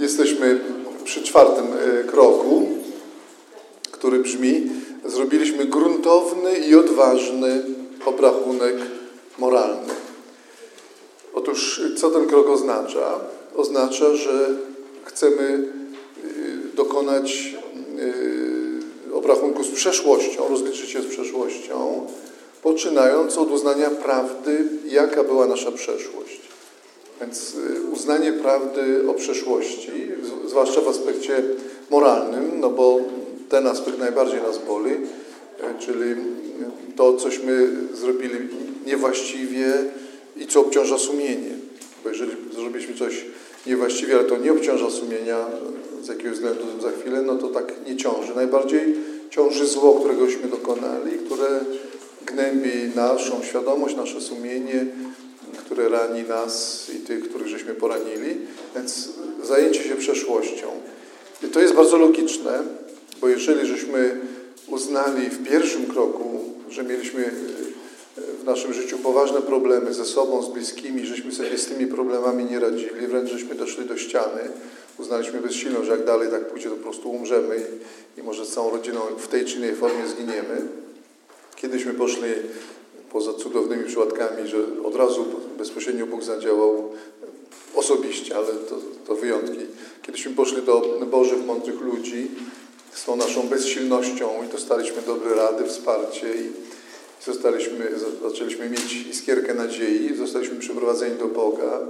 Jesteśmy przy czwartym e, kroku, który brzmi: Zrobiliśmy gruntowny i odważny obrachunek moralny. Otóż, co ten krok oznacza? Oznacza, że chcemy y, dokonać y, obrachunku z przeszłością, rozliczyć się z przeszłością, poczynając od uznania prawdy, jaka była nasza przeszłość. Więc y, uznanie prawdy o przeszłości, zwłaszcza w aspekcie moralnym, no bo ten aspekt najbardziej nas boli, czyli to, cośmy zrobili niewłaściwie i co obciąża sumienie. Bo jeżeli zrobiliśmy coś niewłaściwie, ale to nie obciąża sumienia z jakiegoś względu za chwilę, no to tak nie ciąży. Najbardziej ciąży zło, któregośmy dokonali, które gnębi naszą świadomość, nasze sumienie, które rani nas i tych, których żeśmy poranili. Więc zajęcie się przeszłością. I to jest bardzo logiczne, bo jeżeli żeśmy uznali w pierwszym kroku, że mieliśmy w naszym życiu poważne problemy ze sobą, z bliskimi, żeśmy sobie z tymi problemami nie radzili, wręcz żeśmy doszli do ściany, uznaliśmy bezsilność, że jak dalej tak pójdzie, to po prostu umrzemy i, i może z całą rodziną w tej czy innej formie zginiemy. Kiedyśmy poszli poza cudownymi przypadkami, że od razu bezpośrednio Bóg zadziałał osobiście, ale to, to wyjątki. Kiedyśmy poszli do Bożych, mądrych ludzi z tą naszą bezsilnością i dostaliśmy dobre rady, wsparcie i zostaliśmy, zaczęliśmy mieć iskierkę nadziei, zostaliśmy przyprowadzeni do Boga,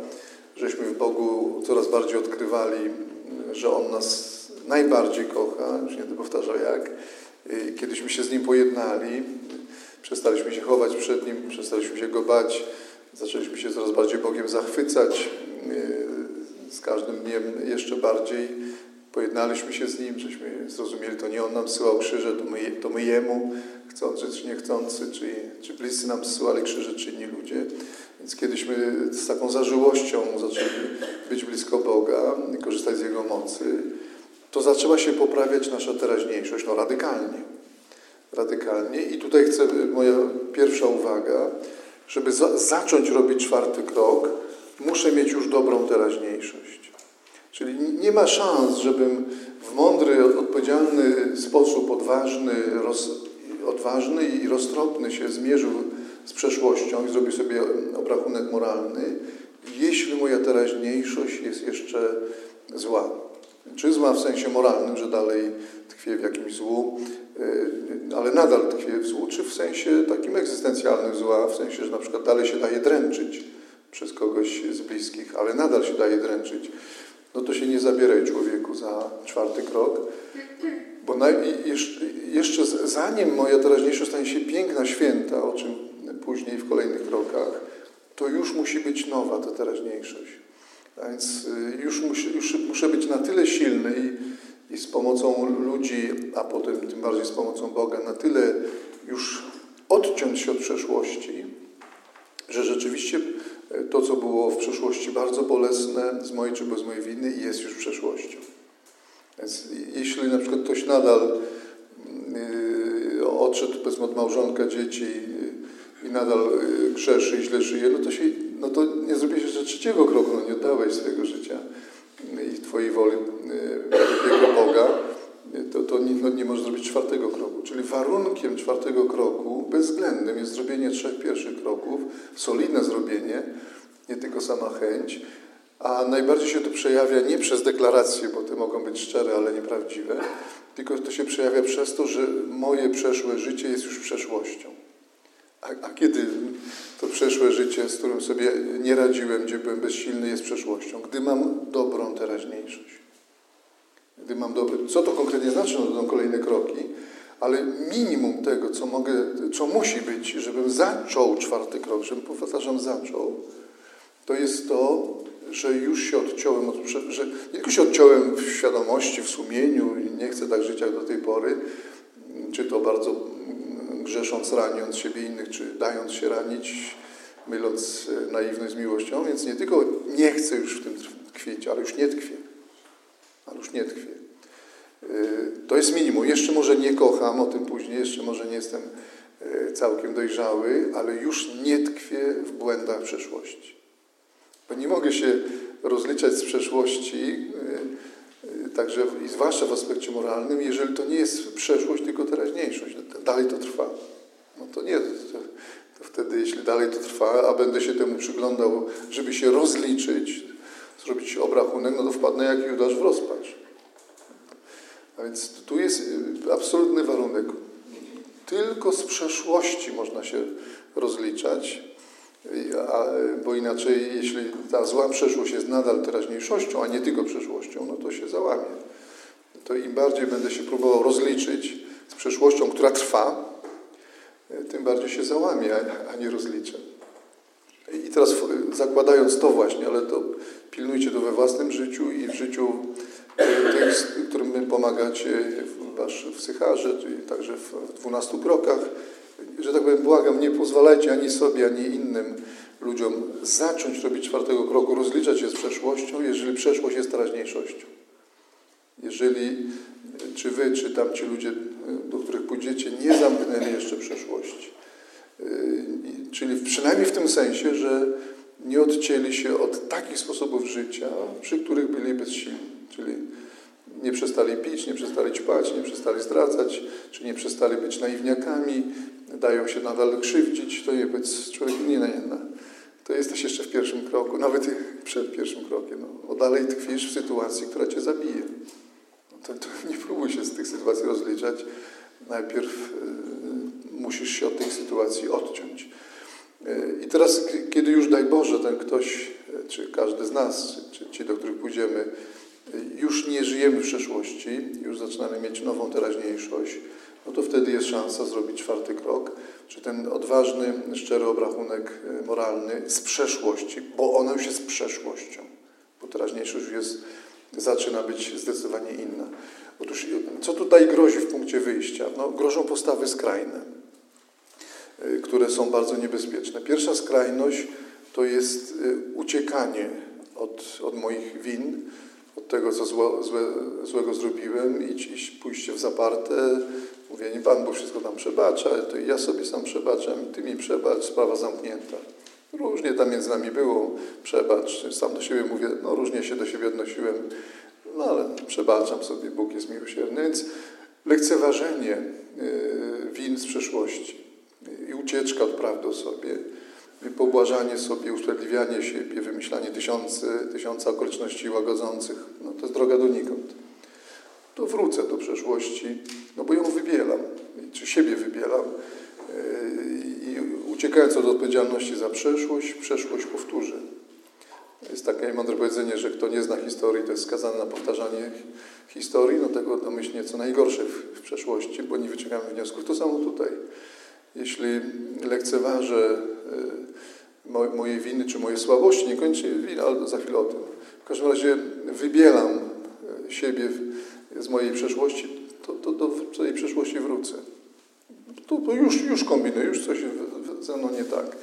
żeśmy w Bogu coraz bardziej odkrywali, że On nas najbardziej kocha, już nie będę powtarzał jak. Kiedyśmy się z Nim pojednali, przestaliśmy się chować przed Nim, przestaliśmy się Go bać, zaczęliśmy się coraz bardziej Bogiem zachwycać, z każdym dniem jeszcze bardziej pojednaliśmy się z Nim, żeśmy zrozumieli, to nie On nam syłał krzyże, to my, to my Jemu, chcący czy niechcący, czy, czy bliscy nam syłali krzyże, czy inni ludzie. Więc kiedyśmy z taką zażyłością zaczęli być blisko Boga, korzystać z Jego mocy, to zaczęła się poprawiać nasza teraźniejszość, no radykalnie. Radykalnie. I tutaj chcę, moja pierwsza uwaga, żeby za, zacząć robić czwarty krok, muszę mieć już dobrą teraźniejszość. Czyli nie ma szans, żebym w mądry, odpowiedzialny sposób, odważny, odważny i roztropny się zmierzył z przeszłością i zrobił sobie obrachunek moralny, jeśli moja teraźniejszość jest jeszcze zła. Czy zła w sensie moralnym, że dalej tkwię w jakimś złu, y, ale nadal tkwię w złu, czy w sensie takim egzystencjalnym zła, w sensie, że na przykład dalej się daje dręczyć przez kogoś z bliskich, ale nadal się daje dręczyć, no to się nie zabieraj człowieku za czwarty krok, bo jeszcze zanim moja teraźniejszość stanie się piękna, święta, o czym później w kolejnych krokach, to już musi być nowa ta teraźniejszość. A więc y, już, już muszę być na tyle silny i, i z pomocą ludzi, a potem tym bardziej z pomocą Boga, na tyle już odciąć się od przeszłości, że rzeczywiście y, to, co było w przeszłości bardzo bolesne z mojej czy bez mojej winy, jest już przeszłością. Więc jeśli na przykład ktoś nadal yy, odszedł powiedzmy od małżonka, dzieci i nadal grzeszy i źle żyje, no to, się, no to nie zrobisz jeszcze trzeciego kroku, no nie oddałeś swojego życia i Twojej woli wielkiego Boga, to, to nie, no nie możesz zrobić czwartego kroku. Czyli warunkiem czwartego kroku bezwzględnym jest zrobienie trzech pierwszych kroków, solidne zrobienie, nie tylko sama chęć, a najbardziej się to przejawia nie przez deklaracje, bo te mogą być szczere, ale nieprawdziwe, tylko to się przejawia przez to, że moje przeszłe życie jest już przeszłością. A, a kiedy to przeszłe życie, z którym sobie nie radziłem, gdzie byłem bezsilny, jest przeszłością? Gdy mam dobrą teraźniejszość. Gdy mam dobry... Co to konkretnie znaczy? No to będą kolejne kroki, ale minimum tego, co mogę, co musi być, żebym zaczął czwarty krok, żebym, powtarzam, zaczął, to jest to, że już się odciąłem, od, że nie tylko się odciąłem w świadomości, w sumieniu i nie chcę tak żyć jak do tej pory, czy to bardzo grzesząc, raniąc siebie innych, czy dając się ranić, myląc e, naiwność z miłością, więc nie tylko nie chcę już w tym tkwić, ale już nie tkwię. Ale już nie tkwię. E, to jest minimum. Jeszcze może nie kocham, o tym później, jeszcze może nie jestem e, całkiem dojrzały, ale już nie tkwię w błędach przeszłości. Bo nie mogę się rozliczać z przeszłości, y, także i zwłaszcza w aspekcie moralnym, jeżeli to nie jest przeszłość, tylko teraźniejszość. Dalej to trwa. No to nie, to, to wtedy jeśli dalej to trwa, a będę się temu przyglądał, żeby się rozliczyć, zrobić obrachunek, no to wpadnę jak Judasz w rozpacz. A więc tu jest y, absolutny warunek. Tylko z przeszłości można się rozliczać, bo inaczej, jeśli ta zła przeszłość jest nadal teraźniejszością, a nie tylko przeszłością, no to się załamie. To im bardziej będę się próbował rozliczyć z przeszłością, która trwa, tym bardziej się załamie, a nie rozliczę. I teraz zakładając to właśnie, ale to pilnujcie to we własnym życiu i w życiu e, tych, którym pomagacie wasz w Sycharze, czyli także w dwunastu krokach, że tak powiem, błagam, nie pozwalajcie ani sobie, ani innym ludziom zacząć robić czwartego kroku, rozliczać się z przeszłością, jeżeli przeszłość jest teraźniejszością. Jeżeli czy wy, czy tamci ludzie, do których pójdziecie, nie zamknęli jeszcze przeszłości. Czyli przynajmniej w tym sensie, że nie odcięli się od takich sposobów życia, przy których byli bezsilni. Czyli nie przestali pić, nie przestali ćpać, nie przestali zdradzać, czy nie przestali być naiwniakami, dają się nadal krzywdzić, to nie być człowiek nie, nie. To jesteś jeszcze w pierwszym kroku, nawet przed pierwszym krokiem. No, bo dalej tkwisz w sytuacji, która cię zabije. No to, to nie próbuj się z tych sytuacji rozliczać. Najpierw y, musisz się od tej sytuacji odciąć. Y, I teraz, kiedy już daj Boże, ten ktoś, y, czy każdy z nas, czy ci, do których pójdziemy, już nie żyjemy w przeszłości, już zaczynamy mieć nową teraźniejszość, no to wtedy jest szansa zrobić czwarty krok, czy ten odważny, szczery obrachunek e, moralny z przeszłości, bo ona już jest przeszłością, bo teraźniejszość już jest, zaczyna być zdecydowanie inna. Otóż co tutaj grozi w punkcie wyjścia? No, grożą postawy skrajne, e, które są bardzo niebezpieczne. Pierwsza skrajność to jest uciekanie od, od moich win, od tego, co zło, złe, złego zrobiłem i, i pójście w zaparte, mówienie, Pan Bóg wszystko tam przebacza, to ja sobie sam przebaczam i Ty mi przebacz, sprawa zamknięta. Różnie tam między nami było, przebacz, sam do siebie mówię, no różnie się do siebie odnosiłem, no ale przebaczam sobie, Bóg jest miłosierny. Więc lekceważenie y, win z przeszłości i ucieczka od prawdy o sobie, pobłażanie sobie, usprawiedliwianie siebie, wymyślanie tysiące, tysiąca okoliczności łagodzących, no to jest droga donikąd. To wrócę do przeszłości, no bo ją wybielam, czy siebie wybielam yy, i uciekając od odpowiedzialności za przeszłość, przeszłość powtórzę. Jest takie mądre powiedzenie, że kto nie zna historii, to jest skazany na powtarzanie historii, no tego domyślnie co najgorsze w, przeszłości, bo nie wyciągamy wniosków. To samo tutaj. Jeśli lekceważę y, moje winy czy moje słabości, niekoniecznie winy, ale za chwilę o tym. W każdym razie wybielam y, siebie z mojej przeszłości, to, to do tej przeszłości wrócę. To, już, już kombinuję, już coś ze mną nie tak.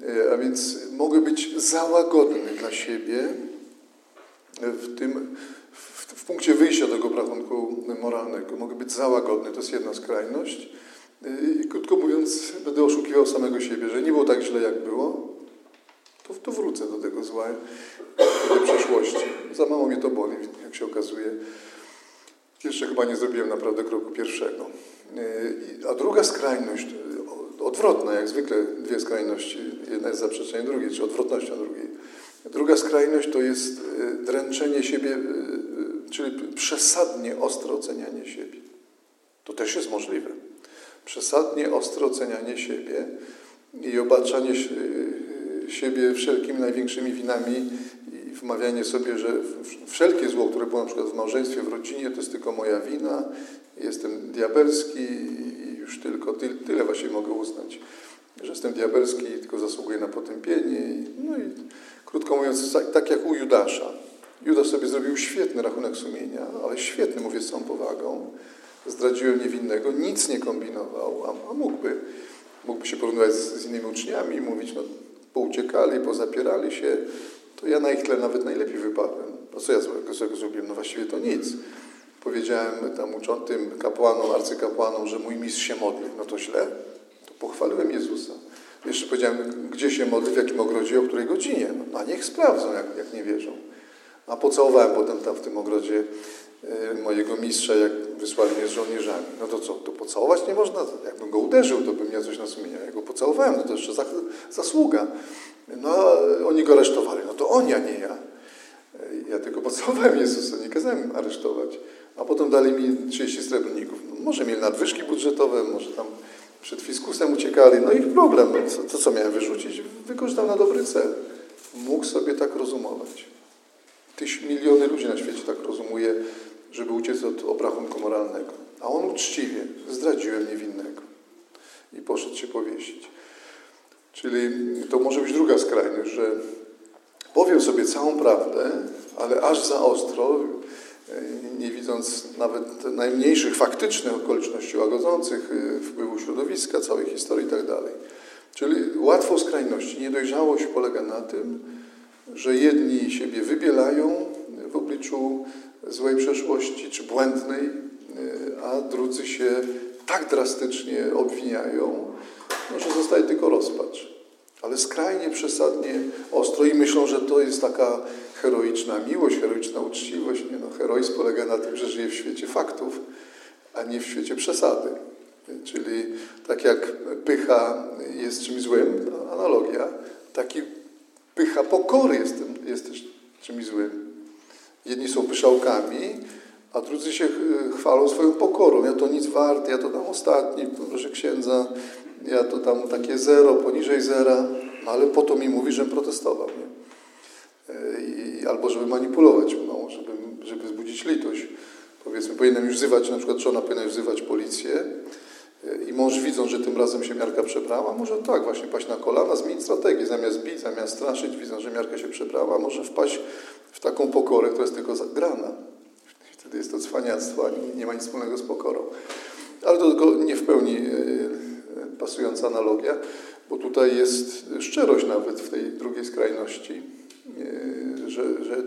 Y, a więc mogę być załagodny dla siebie w tym, w, w punkcie wyjścia tego rachunku moralnego. Mogę być załagodny, to jest jedna skrajność. I krótko mówiąc, będę oszukiwał samego siebie, że nie było tak źle, jak było, to, to wrócę do tego zła, do tej przeszłości. Za mało mnie to boli, jak się okazuje. Jeszcze chyba nie zrobiłem naprawdę kroku pierwszego. A druga skrajność, odwrotna, jak zwykle dwie skrajności, jedna jest zaprzeczeniem drugiej, czy odwrotnością drugiej. Druga skrajność to jest e, dręczenie siebie, e, czyli przesadnie ostre ocenianie siebie. To też jest możliwe przesadnie ostre ocenianie siebie i obarczanie siebie wszelkimi największymi winami wmawianie sobie, że wszelkie zło, które było na przykład w małżeństwie, w rodzinie, to jest tylko moja wina, jestem diabelski i już tylko tyle, tyle właśnie mogę uznać, że jestem diabelski i tylko zasługuję na potępienie. No i krótko mówiąc, tak, tak jak u Judasza. Judasz sobie zrobił świetny rachunek sumienia, ale świetny, mówię z całą powagą zdradziłem niewinnego, nic nie kombinował, a, a mógłby. Mógłby się porównywać z, z, innymi uczniami i mówić, no pouciekali, pozapierali się, to ja na ich tle nawet najlepiej wypadłem. No co ja złego, zrobiłem? No właściwie to nic. Powiedziałem tam uczącym kapłanom, arcykapłanom, że mój mistrz się modlił. No to źle. To pochwaliłem Jezusa. Jeszcze powiedziałem, gdzie się modli, w jakim ogrodzie, o której godzinie. No, a niech sprawdzą, jak, jak nie wierzą. A pocałowałem potem tam w tym ogrodzie e, mojego mistrza, jak wysłali mnie z żołnierzami. No to co, to pocałować nie można? Jakbym go uderzył, to bym miał coś na sumieniu. Jak go pocałowałem, no to jeszcze zasługa. No a oni go aresztowali. No to on, ja nie ja. Ja tylko pocałowałem Jezusa, nie kazałem aresztować. A potem dali mi 30 srebrników. No, może mieli nadwyżki budżetowe, może tam przed fiskusem uciekali. No ich problem. Co, to co miałem wyrzucić? Wykorzystał na dobry cel. Mógł sobie tak rozumować. Tyś miliony ludzi na świecie tak rozumuje, żeby uciec od obrachunku moralnego. A on uczciwie zdradziłem niewinnego i poszedł się powiesić. Czyli to może być druga skrajność, że powiem sobie całą prawdę, ale aż za ostro, nie widząc nawet najmniejszych faktycznych okoliczności łagodzących y, wpływu środowiska, całej historii itd. Tak Czyli łatwo skrajności. Niedojrzałość polega na tym, że jedni siebie wybielają w obliczu złej przeszłości czy błędnej, y, a drudzy się tak drastycznie obwiniają, no, że zostaje tylko rozpacz. Ale skrajnie, przesadnie ostro i myślą, że to jest taka heroiczna miłość, heroiczna uczciwość. Nie no, heroizm polega na tym, że żyje w świecie faktów, a nie w świecie przesady. Czyli tak jak pycha jest czymś złym, analogia, taki pycha pokory jest, jest też czymś złym. Jedni są pyszałkami, a drudzy się chwalą swoją pokorą. Ja to nic wart, ja to tam ostatni, proszę księdza, ja to tam takie zero, poniżej zera, no ale po to mi mówi, żebym protestował. Nie? I, albo żeby manipulować mną, żeby, żeby wzbudzić litość. Powiedzmy, powinienem już wzywać, na przykład żona powinna już wzywać policję i mąż widząc, że tym razem się miarka przebrała, może tak, właśnie paść na kolana, zmienić strategię. Zamiast bić, zamiast straszyć, widząc, że miarka się przebrała, może wpaść w taką pokorę, która jest tylko zagrana. Wtedy jest to cwaniactwo, a nie ma nic wspólnego z pokorą. Ale to tylko nie w pełni e, e, pasująca analogia, bo tutaj jest szczerość nawet w tej drugiej skrajności że, że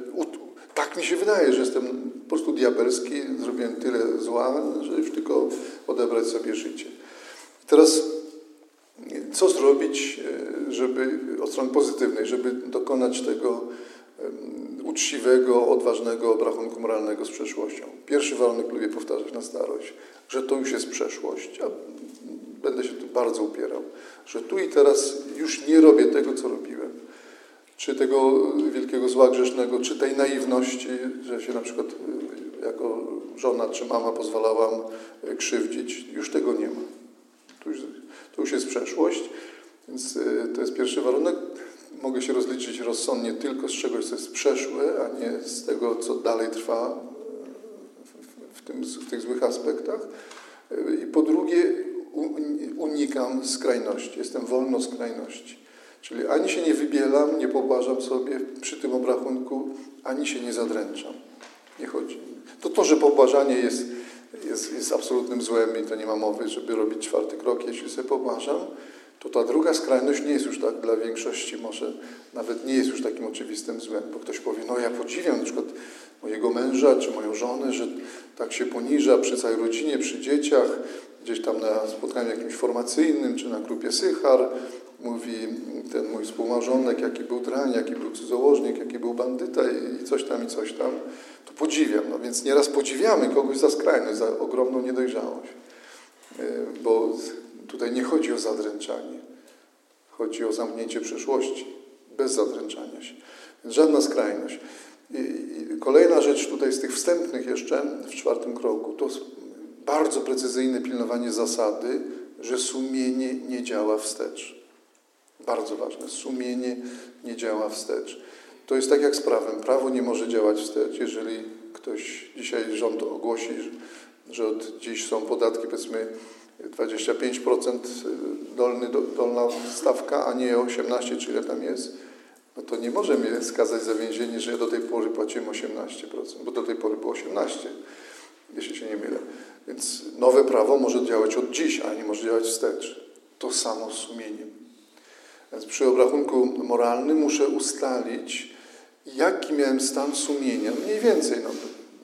tak mi się wydaje, że jestem po prostu diabelski, zrobiłem tyle zła, że już tylko odebrać sobie życie. Teraz co zrobić, e, żeby od strony pozytywnej, żeby dokonać tego uczciwego, odważnego obrachunku moralnego z przeszłością. Pierwszy warunek lubię powtarzać na starość, że to już jest przeszłość, a będę się tu bardzo upierał, że tu i teraz już nie robię tego, co robiłem czy tego wielkiego zła grzesznego, czy tej naiwności, że się na przykład y, jako żona czy mama pozwalałam y, krzywdzić, już tego nie ma. To już, to już jest przeszłość, więc y, to jest pierwszy warunek. Mogę się rozliczyć rozsądnie tylko z czegoś, co jest przeszłe, a nie z tego, co dalej trwa w, tym, w tych złych aspektach. I po drugie, unikam skrajności. Jestem wolno skrajności. Czyli ani się nie wybielam, nie pobłażam sobie przy tym obrachunku, ani się nie zadręczam. Nie chodzi. To to, że pobłażanie jest, jest, jest absolutnym złem i to nie ma mowy, żeby robić czwarty krok, jeśli sobie pobłażam, to ta druga skrajność nie jest już tak dla większości, może nawet nie jest już takim oczywistym złem, bo ktoś powie, no ja podziwiam na przykład mojego męża czy moją żonę, że tak się poniża przy całej rodzinie, przy dzieciach, gdzieś tam na spotkaniu jakimś formacyjnym czy na grupie Sychar, mówi ten mój współmarzonek, jaki był drań, jaki był cudzołożnik, jaki był bandyta i coś tam, i coś tam, to podziwiam. No więc nieraz podziwiamy kogoś za skrajność, za ogromną niedojrzałość. E, bo tutaj nie chodzi o zadręczanie. Chodzi o zamknięcie przyszłości, bez zadręczania się. Więc żadna skrajność. I kolejna rzecz tutaj z tych wstępnych jeszcze w czwartym kroku, to bardzo precyzyjne pilnowanie zasady, że sumienie nie działa wstecz. Bardzo ważne. Sumienie nie działa wstecz. To jest tak jak z prawem. Prawo nie może działać wstecz. Jeżeli ktoś dzisiaj rząd ogłosi, że od dziś są podatki powiedzmy 25% dolny, dolna stawka, a nie 18, czy ile tam jest, no to nie może mnie skazać za więzienie, że ja do tej pory płaciłem 18%, bo do tej pory było 18%, jeśli się nie mylę. Więc nowe prawo może działać od dziś, a nie może działać wstecz. To samo z sumieniem. Więc przy obrachunku moralnym muszę ustalić, jaki miałem stan sumienia. Mniej więcej, no,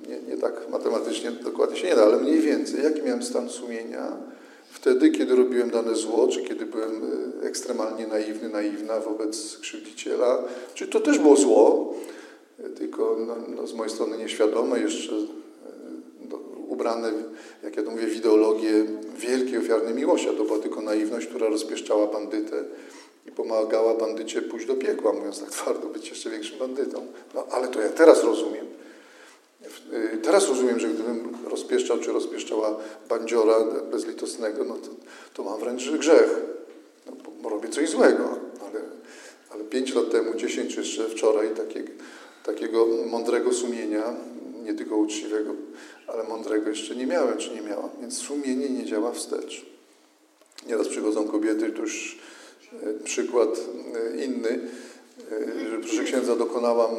nie, nie tak matematycznie dokładnie się nie da, ale mniej więcej, jaki miałem stan sumienia wtedy, kiedy robiłem dane zło, czy kiedy byłem e, ekstremalnie naiwny, naiwna wobec krzywdziciela, czy to też było zło, e, tylko no, no, z mojej strony nieświadome, jeszcze ubrane, jak ja to mówię, w ideologię wielkiej ofiarnej miłości, a to była tylko naiwność, która rozpieszczała bandytę i pomagała bandycie pójść do piekła, mówiąc tak twardo, być jeszcze większym bandytą. No ale to ja teraz rozumiem. Y, teraz rozumiem, że gdybym rozpieszczał czy rozpieszczała bandziora bezlitosnego, no to, to mam wręcz grzech. No, robię coś złego, ale, ale pięć lat temu, dziesięć czy jeszcze wczoraj takiego, takiego mądrego sumienia, nie tylko uczciwego, ale mądrego jeszcze nie miałem czy nie miałam. Więc sumienie nie działa wstecz. Nieraz przychodzą kobiety, to już y, przykład y, inny, że proszę księdza dokonałam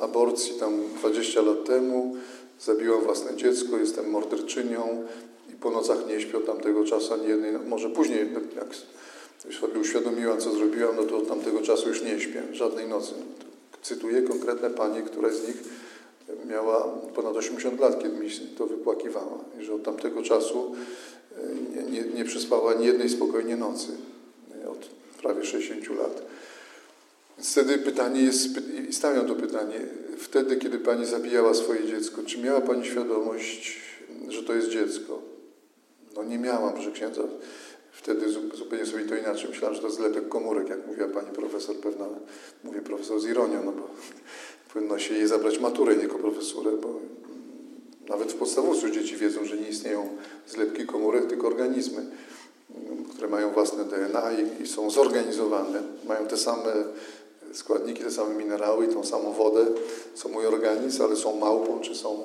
aborcji tam 20 lat temu, zabiłam własne dziecko, jestem morderczynią i po nocach nie śpię od tamtego czasu ani jednej, no, może później, jak sobie uświadomiłam, co zrobiłam, no to od tamtego czasu już nie śpię, żadnej nocy. Cytuję konkretne panie, która z nich miała ponad 80 lat, kiedy mi to wypłakiwała i że od tamtego czasu e, nie, nie, nie przespała ani jednej spokojnie nocy, e, od prawie 60 lat. Więc wtedy pytanie jest, i stawiam to pytanie, wtedy, kiedy Pani zabijała swoje dziecko, czy miała Pani świadomość, że to jest dziecko? No nie miałam, proszę księdza. Wtedy zupełnie sobie to inaczej. Myślałam, że to zlepek komórek, jak mówiła pani profesor pewna, mówię profesor z ironią, no bo powinno się jej zabrać maturę, nie jako profesurę, bo nawet w podstawówce dzieci wiedzą, że nie istnieją zlepki komórek, tylko organizmy, które mają własne DNA i, są zorganizowane, mają te same składniki, te same minerały i tą samą wodę, co mój organizm, ale są małpą czy są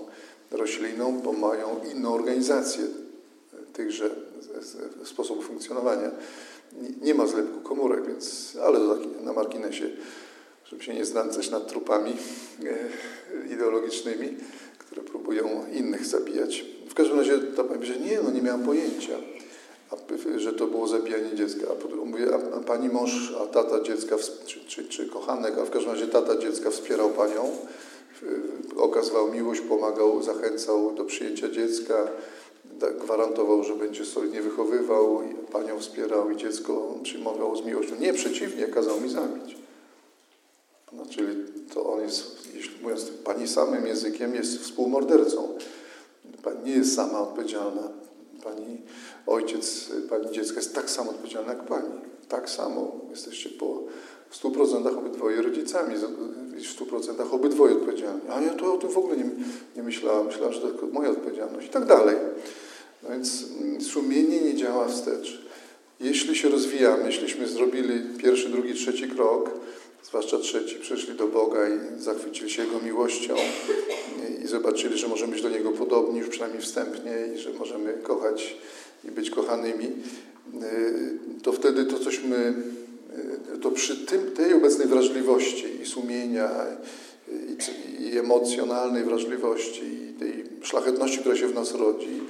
rośliną, bo mają inną organizację tychże sposobów funkcjonowania. Nie ma zlepku komórek, więc, ale to tak na marginesie, żeby się nie znęcać nad trupami e, ideologicznymi, które próbują innych zabijać. W każdym razie ta pani że nie, no nie miałam pojęcia że to było zabijanie dziecka. A mówię, a, pani mąż, a tata dziecka, czy, czy, czy kochanek, a w każdym razie tata dziecka wspierał panią, okazywał miłość, pomagał, zachęcał do przyjęcia dziecka, gwarantował, że będzie solidnie wychowywał, panią wspierał i dziecko przyjmował z miłością. Nie, przeciwnie, kazał mi zabić. No, czyli to on jest, jeśli mówiąc pani samym językiem, jest współmordercą. Pani nie jest sama odpowiedzialna Pani ojciec, pani dziecka jest tak samo odpowiedzialna jak pani. Tak samo. Jesteście po w stu procentach obydwoje rodzicami, w stu procentach obydwoje odpowiedzialni. A ja to o tym w ogóle nie, nie myślałam. Myślałam, że to tylko moja odpowiedzialność i tak dalej. No więc mm, sumienie nie działa wstecz. Jeśli się rozwijamy, jeśliśmy zrobili pierwszy, drugi, trzeci krok, zwłaszcza trzeci, przyszli do Boga i zachwycili się Jego miłością i zobaczyli, że możemy być do Niego podobni, już przynajmniej wstępnie, i że możemy kochać i być kochanymi, y, to wtedy to cośmy, y, to przy tym, tej obecnej wrażliwości i sumienia, i, i emocjonalnej wrażliwości, i tej szlachetności, która się w nas rodzi,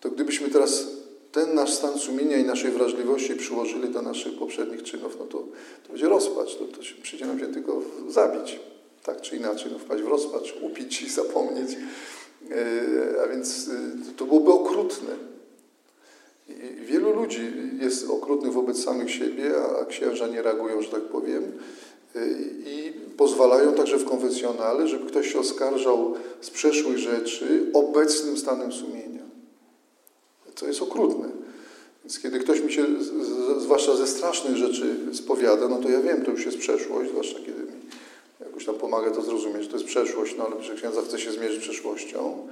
to gdybyśmy teraz ten nasz stan sumienia i naszej wrażliwości przyłożyli do naszych poprzednich czynów, no to, to będzie rozpacz, to, to się, przyjdzie nam się tylko zabić, tak czy inaczej, no, wpaść w rozpacz, upić i zapomnieć. E, a więc e, to byłoby okrutne. I wielu ludzi jest okrutnych wobec samych siebie, a księża nie reagują, że tak powiem, e, i pozwalają także w konfesjonale, żeby ktoś się oskarżał z przeszłych rzeczy obecnym stanem sumienia to jest okrutne. Więc kiedy ktoś mi się, zwłaszcza ze strasznych rzeczy spowiada, no to ja wiem, to już jest przeszłość, zwłaszcza kiedy mi jakoś tam pomaga to zrozumieć, że to jest przeszłość, no ale że księdza chce się zmierzyć przeszłością.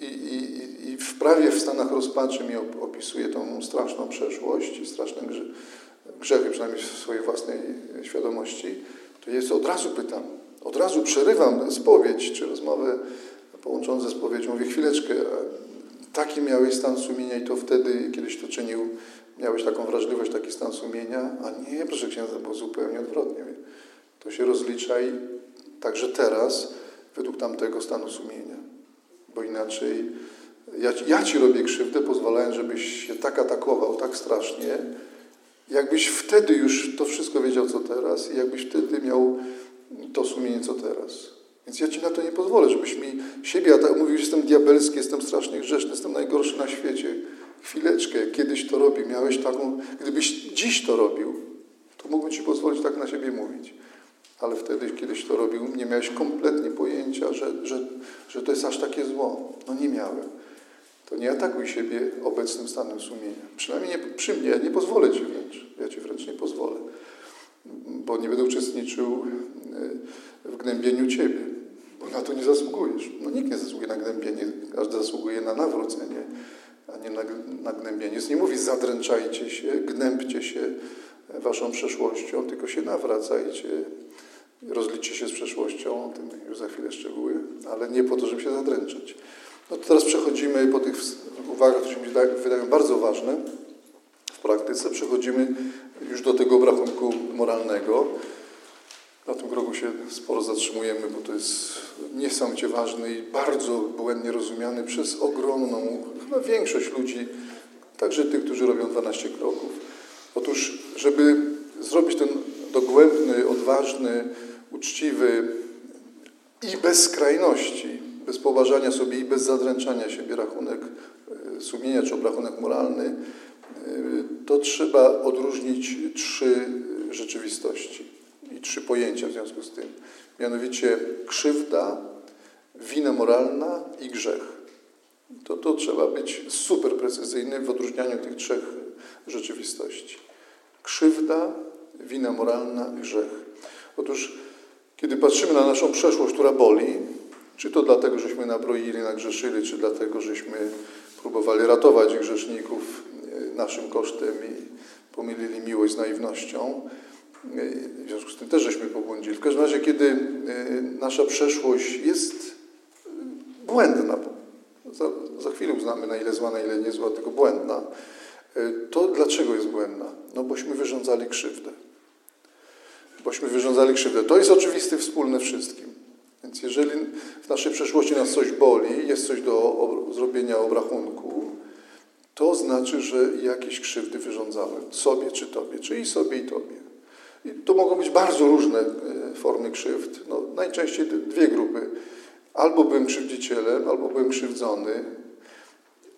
I, i, I w prawie w stanach rozpaczy mi opisuje tą straszną przeszłość i straszne grzechy, przynajmniej w swojej własnej świadomości, to jest od razu pytam, od razu przerywam spowiedź czy rozmowę połączoną ze spowiedzią, mówię chwileczkę, taki miałeś stan sumienia i to wtedy, kiedyś to czynił, miałeś taką wrażliwość, taki stan sumienia, a nie, proszę księdza, było zupełnie odwrotnie. To się rozliczaj także teraz według tamtego stanu sumienia, bo inaczej ja, ja Ci robię krzywdę, pozwalając, żebyś się tak atakował, tak strasznie, jakbyś wtedy już to wszystko wiedział, co teraz i jakbyś wtedy miał to sumienie, co teraz. Więc ja Ci na to nie pozwolę, żebyś mi siebie mówił, że jestem diabelski, jestem strasznie grzeszny, jestem najgorszy na świecie. chwileczkę, kiedyś to robił, miałeś taką, gdybyś dziś to robił, to mógłbym Ci pozwolić tak na siebie mówić. Ale wtedy, kiedyś to robił, nie miałeś kompletnie pojęcia, że, że, że to jest aż takie zło. No nie miałem. To nie atakuj siebie obecnym stanem sumienia. Przynajmniej nie, przy mnie, ja nie pozwolę Ci wręcz. Ja Ci wręcz nie pozwolę. Bo nie będę uczestniczył e, w gnębieniu Ciebie. Bo na to nie zasługujesz. No nikt nie zasługuje na gnębienie. Każdy zasługuje na nawrócenie, a nie na, gnębienie. Więc nie mówi zadręczajcie się, gnębcie się Waszą przeszłością, tylko się nawracajcie, rozliczcie się z przeszłością, tym już za chwilę szczegóły, ale nie po to, żeby się zadręczać. No to teraz przechodzimy po tych uwagach, które się wydają bardzo ważne w praktyce, przechodzimy już do tego obrachunku moralnego. Na tym kroku się sporo zatrzymujemy, bo to jest niesamowicie ważny i bardzo błędnie rozumiany przez ogromną, chyba większość ludzi, także tych, którzy robią 12 kroków. Otóż, żeby zrobić ten dogłębny, odważny, uczciwy i bez skrajności, bez poważania sobie i bez zadręczania siebie rachunek e, sumienia czy obrachunek moralny, e, to trzeba odróżnić trzy rzeczywistości i trzy pojęcia w związku z tym. Mianowicie krzywda, wina moralna i grzech. To, to trzeba być super precyzyjny w odróżnianiu tych trzech rzeczywistości. Krzywda, wina moralna i grzech. Otóż, kiedy patrzymy na naszą przeszłość, która boli, czy to dlatego, żeśmy nabroili, nagrzeszyli, czy dlatego, żeśmy próbowali ratować grzeszników e, naszym kosztem i pomylili miłość z naiwnością, w związku z tym też żeśmy pobłądzili. W każdym razie, kiedy e, nasza przeszłość jest błędna, za, za chwilę uznamy, na ile zła, na ile niezła, tylko błędna, to dlaczego jest błędna? No bośmy wyrządzali krzywdę. Bośmy wyrządzali krzywdę. To jest oczywisty wspólne wszystkim. Więc jeżeli w naszej przeszłości nas coś boli, jest coś do zrobienia obrachunku, to znaczy, że jakieś krzywdy wyrządzałem sobie czy tobie, czy i sobie i tobie. I to mogą być bardzo różne e, formy krzywd. No, najczęściej dwie grupy. Albo byłem krzywdzicielem, albo byłem krzywdzony,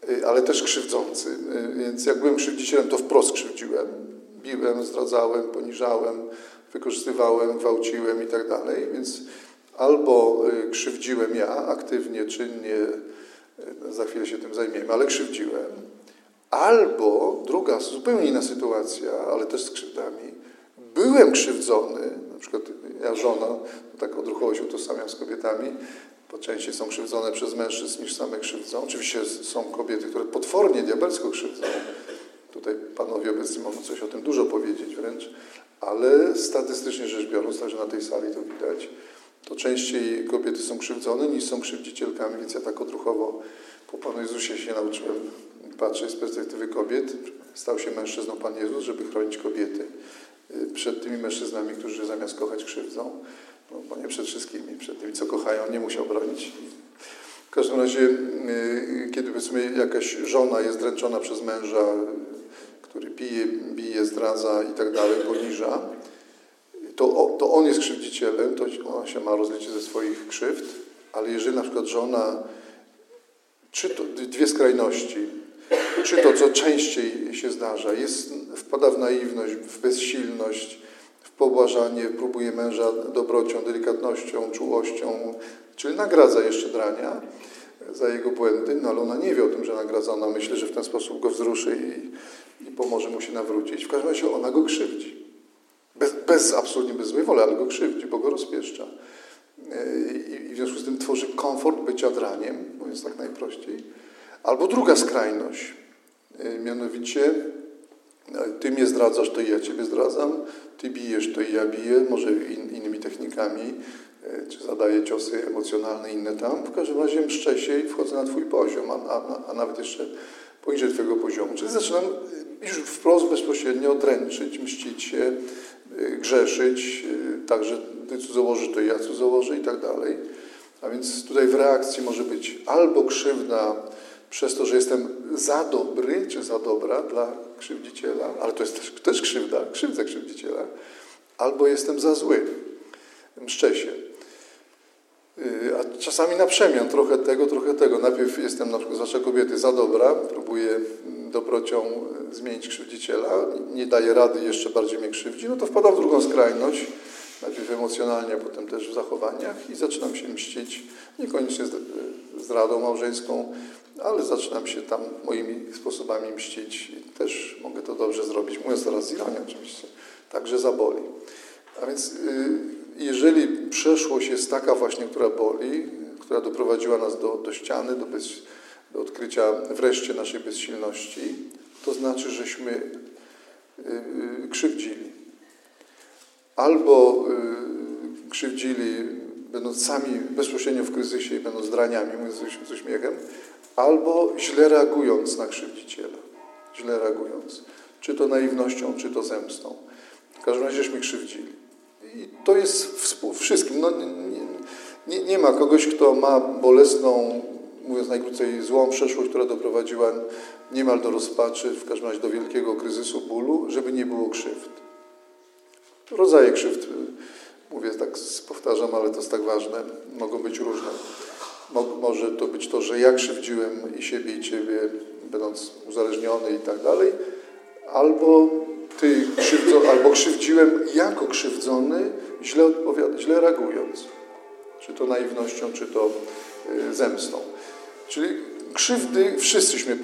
e, ale też krzywdzący. E, więc jak byłem krzywdzicielem, to wprost krzywdziłem. Biłem, zdradzałem, poniżałem, wykorzystywałem, gwałciłem i tak dalej. Więc albo krzywdziłem ja aktywnie, czynnie, za chwilę się tym zajmiemy, ale krzywdziłem, albo druga, zupełnie inna sytuacja, ale też z krzywdami, byłem krzywdzony, na przykład ja żona, tak odruchowo się utożsamiam z kobietami, po części są krzywdzone przez mężczyzn niż same krzywdzą. Oczywiście są kobiety, które potwornie, diabelsko krzywdzą. Tutaj panowie obecni mogą coś o tym dużo powiedzieć wręcz, ale statystycznie rzecz biorąc, także na tej sali to widać, to częściej kobiety są krzywdzone niż są krzywdzicielkami, więc ja tak odruchowo po Panu Jezusie się nauczyłem patrzeć z perspektywy kobiet. Stał się mężczyzną Pan Jezus, żeby chronić kobiety przed tymi mężczyznami, którzy zamiast kochać krzywdzą, no, bo nie przed wszystkimi, przed tymi, co kochają, nie musiał bronić. W każdym razie, y, kiedy powiedzmy jakaś żona jest dręczona przez męża, który pije, bije, zdradza i tak dalej, poniża, to, to on jest krzywdzicielem, to on się ma rozliczyć ze swoich krzywd, ale jeżeli na przykład żona, czy to dwie skrajności, czy to, co częściej się zdarza, jest, wpada w naiwność, w bezsilność, w pobłażanie, próbuje męża dobrocią, delikatnością, czułością, czyli nagradza jeszcze drania za jego błędy, no ale ona nie wie o tym, że nagradza, ona myśli, że w ten sposób go wzruszy i, i pomoże mu się nawrócić. W każdym razie ona go krzywdzi. Bez, bez, absolutnie bez złej woli, ale go krzywdzi, bo go rozpieszcza. E, I, w związku z tym tworzy komfort bycia draniem, jest tak najprościej. Albo druga skrajność, mianowicie ty mnie zdradzasz, to ja ciebie zdradzam, ty bijesz, to ja biję, może in, innymi technikami, czy zadaję ciosy emocjonalne, inne tam. W każdym razie mszczę się i wchodzę na twój poziom, a, a, a nawet jeszcze poniżej twojego poziomu. Czyli zaczynam już wprost, bezpośrednio dręczyć, mścić się, grzeszyć, y, także ty cudzołożysz, to ja cudzołożę i tak dalej. A więc tutaj w reakcji może być albo krzywda przez to, że jestem za dobry czy za dobra dla krzywdziciela, ale to jest też, też krzywda, krzywdzę krzywdziciela, albo jestem za zły, mszczę się. Y, a czasami na przemian, trochę tego, trochę tego. Najpierw jestem, na przykład, zwłaszcza kobiety, za dobra, próbuję mm, dobrocią zmienić krzywdziciela, nie daje rady, jeszcze bardziej mnie krzywdzi, no to wpadam w drugą skrajność, najpierw emocjonalnie, a potem też w zachowaniach i zaczynam się mścić, niekoniecznie zdradą małżeńską, ale zaczynam się tam moimi sposobami mścić i też mogę to dobrze zrobić, mówiąc teraz z ironią oczywiście, także zaboli. A więc y, jeżeli przeszłość jest taka właśnie, która boli, która doprowadziła nas do, do ściany, do, bez, do odkrycia wreszcie naszej bezsilności, to znaczy, żeśmy y, y, krzywdzili. Albo krzywdzili, będąc sami bezpośrednio w kryzysie i będąc zdraniami, mówiąc z uśmiechem, albo źle reagując na krzywdziciela. Źle reagując. Czy to naiwnością, czy to zemstą. W każdym razieśmy krzywdzili. I to jest wszystkim. No, nie, nie, nie ma kogoś, kto ma bolesną, mówiąc najkrócej, złą przeszłość, która doprowadziła niemal do rozpaczy, w każdym razie do wielkiego kryzysu bólu, żeby nie było krzywd. Rodzaje krzywd, mówię tak, powtarzam, ale to jest tak ważne, mogą być różne. Może to być to, że ja krzywdziłem i siebie, i Ciebie, będąc uzależniony i tak dalej, albo Ty krzywdzo, albo krzywdziłem jako krzywdzony, źle źle reagując. Czy to naiwnością, czy to y, zemstą. Czyli krzywdy wszyscyśmy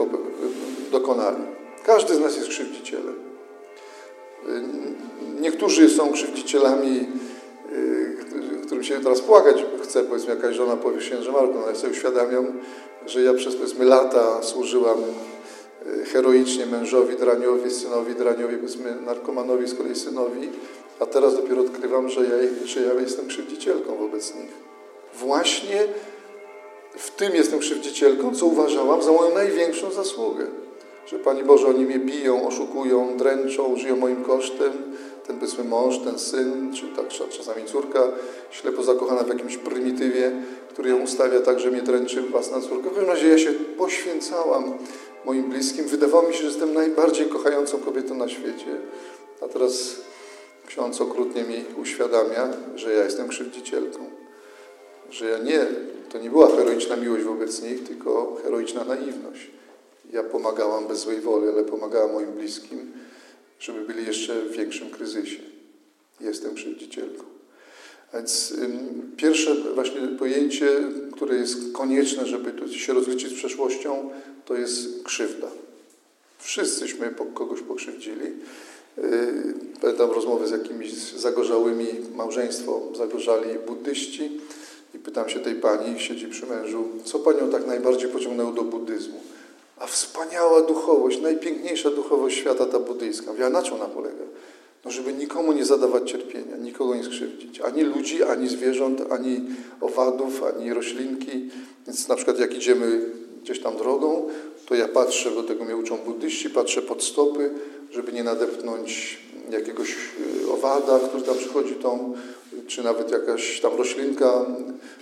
dokonali. Każdy z nas jest krzywdzicielem. Y, niektórzy są krzywdzicielami którym się teraz płakać chce, powiedzmy jakaś żona powie księże Marku, no ja sobie uświadamiam, że ja przez powiedzmy lata służyłam e, heroicznie mężowi, draniowi, synowi, draniowi, powiedzmy narkomanowi, z kolei synowi, a teraz dopiero odkrywam, że ja, że ja jestem krzywdzicielką wobec nich. Właśnie w tym jestem krzywdzicielką, co uważałam za moją największą zasługę. Że Pani Boże, oni mnie biją, oszukują, dręczą, żyją moim kosztem, ten powiedzmy mąż, ten syn, czy tak czasami córka, ślepo zakochana w jakimś prymitywie, który ją ustawia tak, że mnie dręczy własna córka. W każdym razie ja się poświęcałam moim bliskim. Wydawało mi się, że jestem najbardziej kochającą kobietą na świecie. A teraz ksiądz okrutnie mi uświadamia, że ja jestem krzywdzicielką. Że ja nie, to nie była heroiczna miłość wobec nich, tylko heroiczna naiwność. Ja pomagałam bez złej woli, ale pomagałam moim bliskim żeby byli jeszcze w większym kryzysie. Jestem krzywdzicielką. Więc pierwsze właśnie pojęcie, które jest konieczne, żeby się rozliczyć z przeszłością, to jest krzywda. Wszyscyśmy kogoś pokrzywdzili. Y, pamiętam rozmowę z jakimiś zagorzałymi, małżeństwo zagorzali buddyści i pytam się tej pani, siedzi przy mężu, co panią tak najbardziej pociągnęło do buddyzmu? A wspaniała duchowość, najpiękniejsza duchowość świata ta buddyjska. A na czym ona polega? No, żeby nikomu nie zadawać cierpienia, nikogo nie skrzywdzić. Ani ludzi, ani zwierząt, ani owadów, ani roślinki. Więc na przykład jak idziemy gdzieś tam drogą, to ja patrzę, bo tego mnie uczą buddyści, patrzę pod stopy, żeby nie nadepnąć jakiegoś y, owada, który tam przychodzi tą, czy nawet jakaś tam roślinka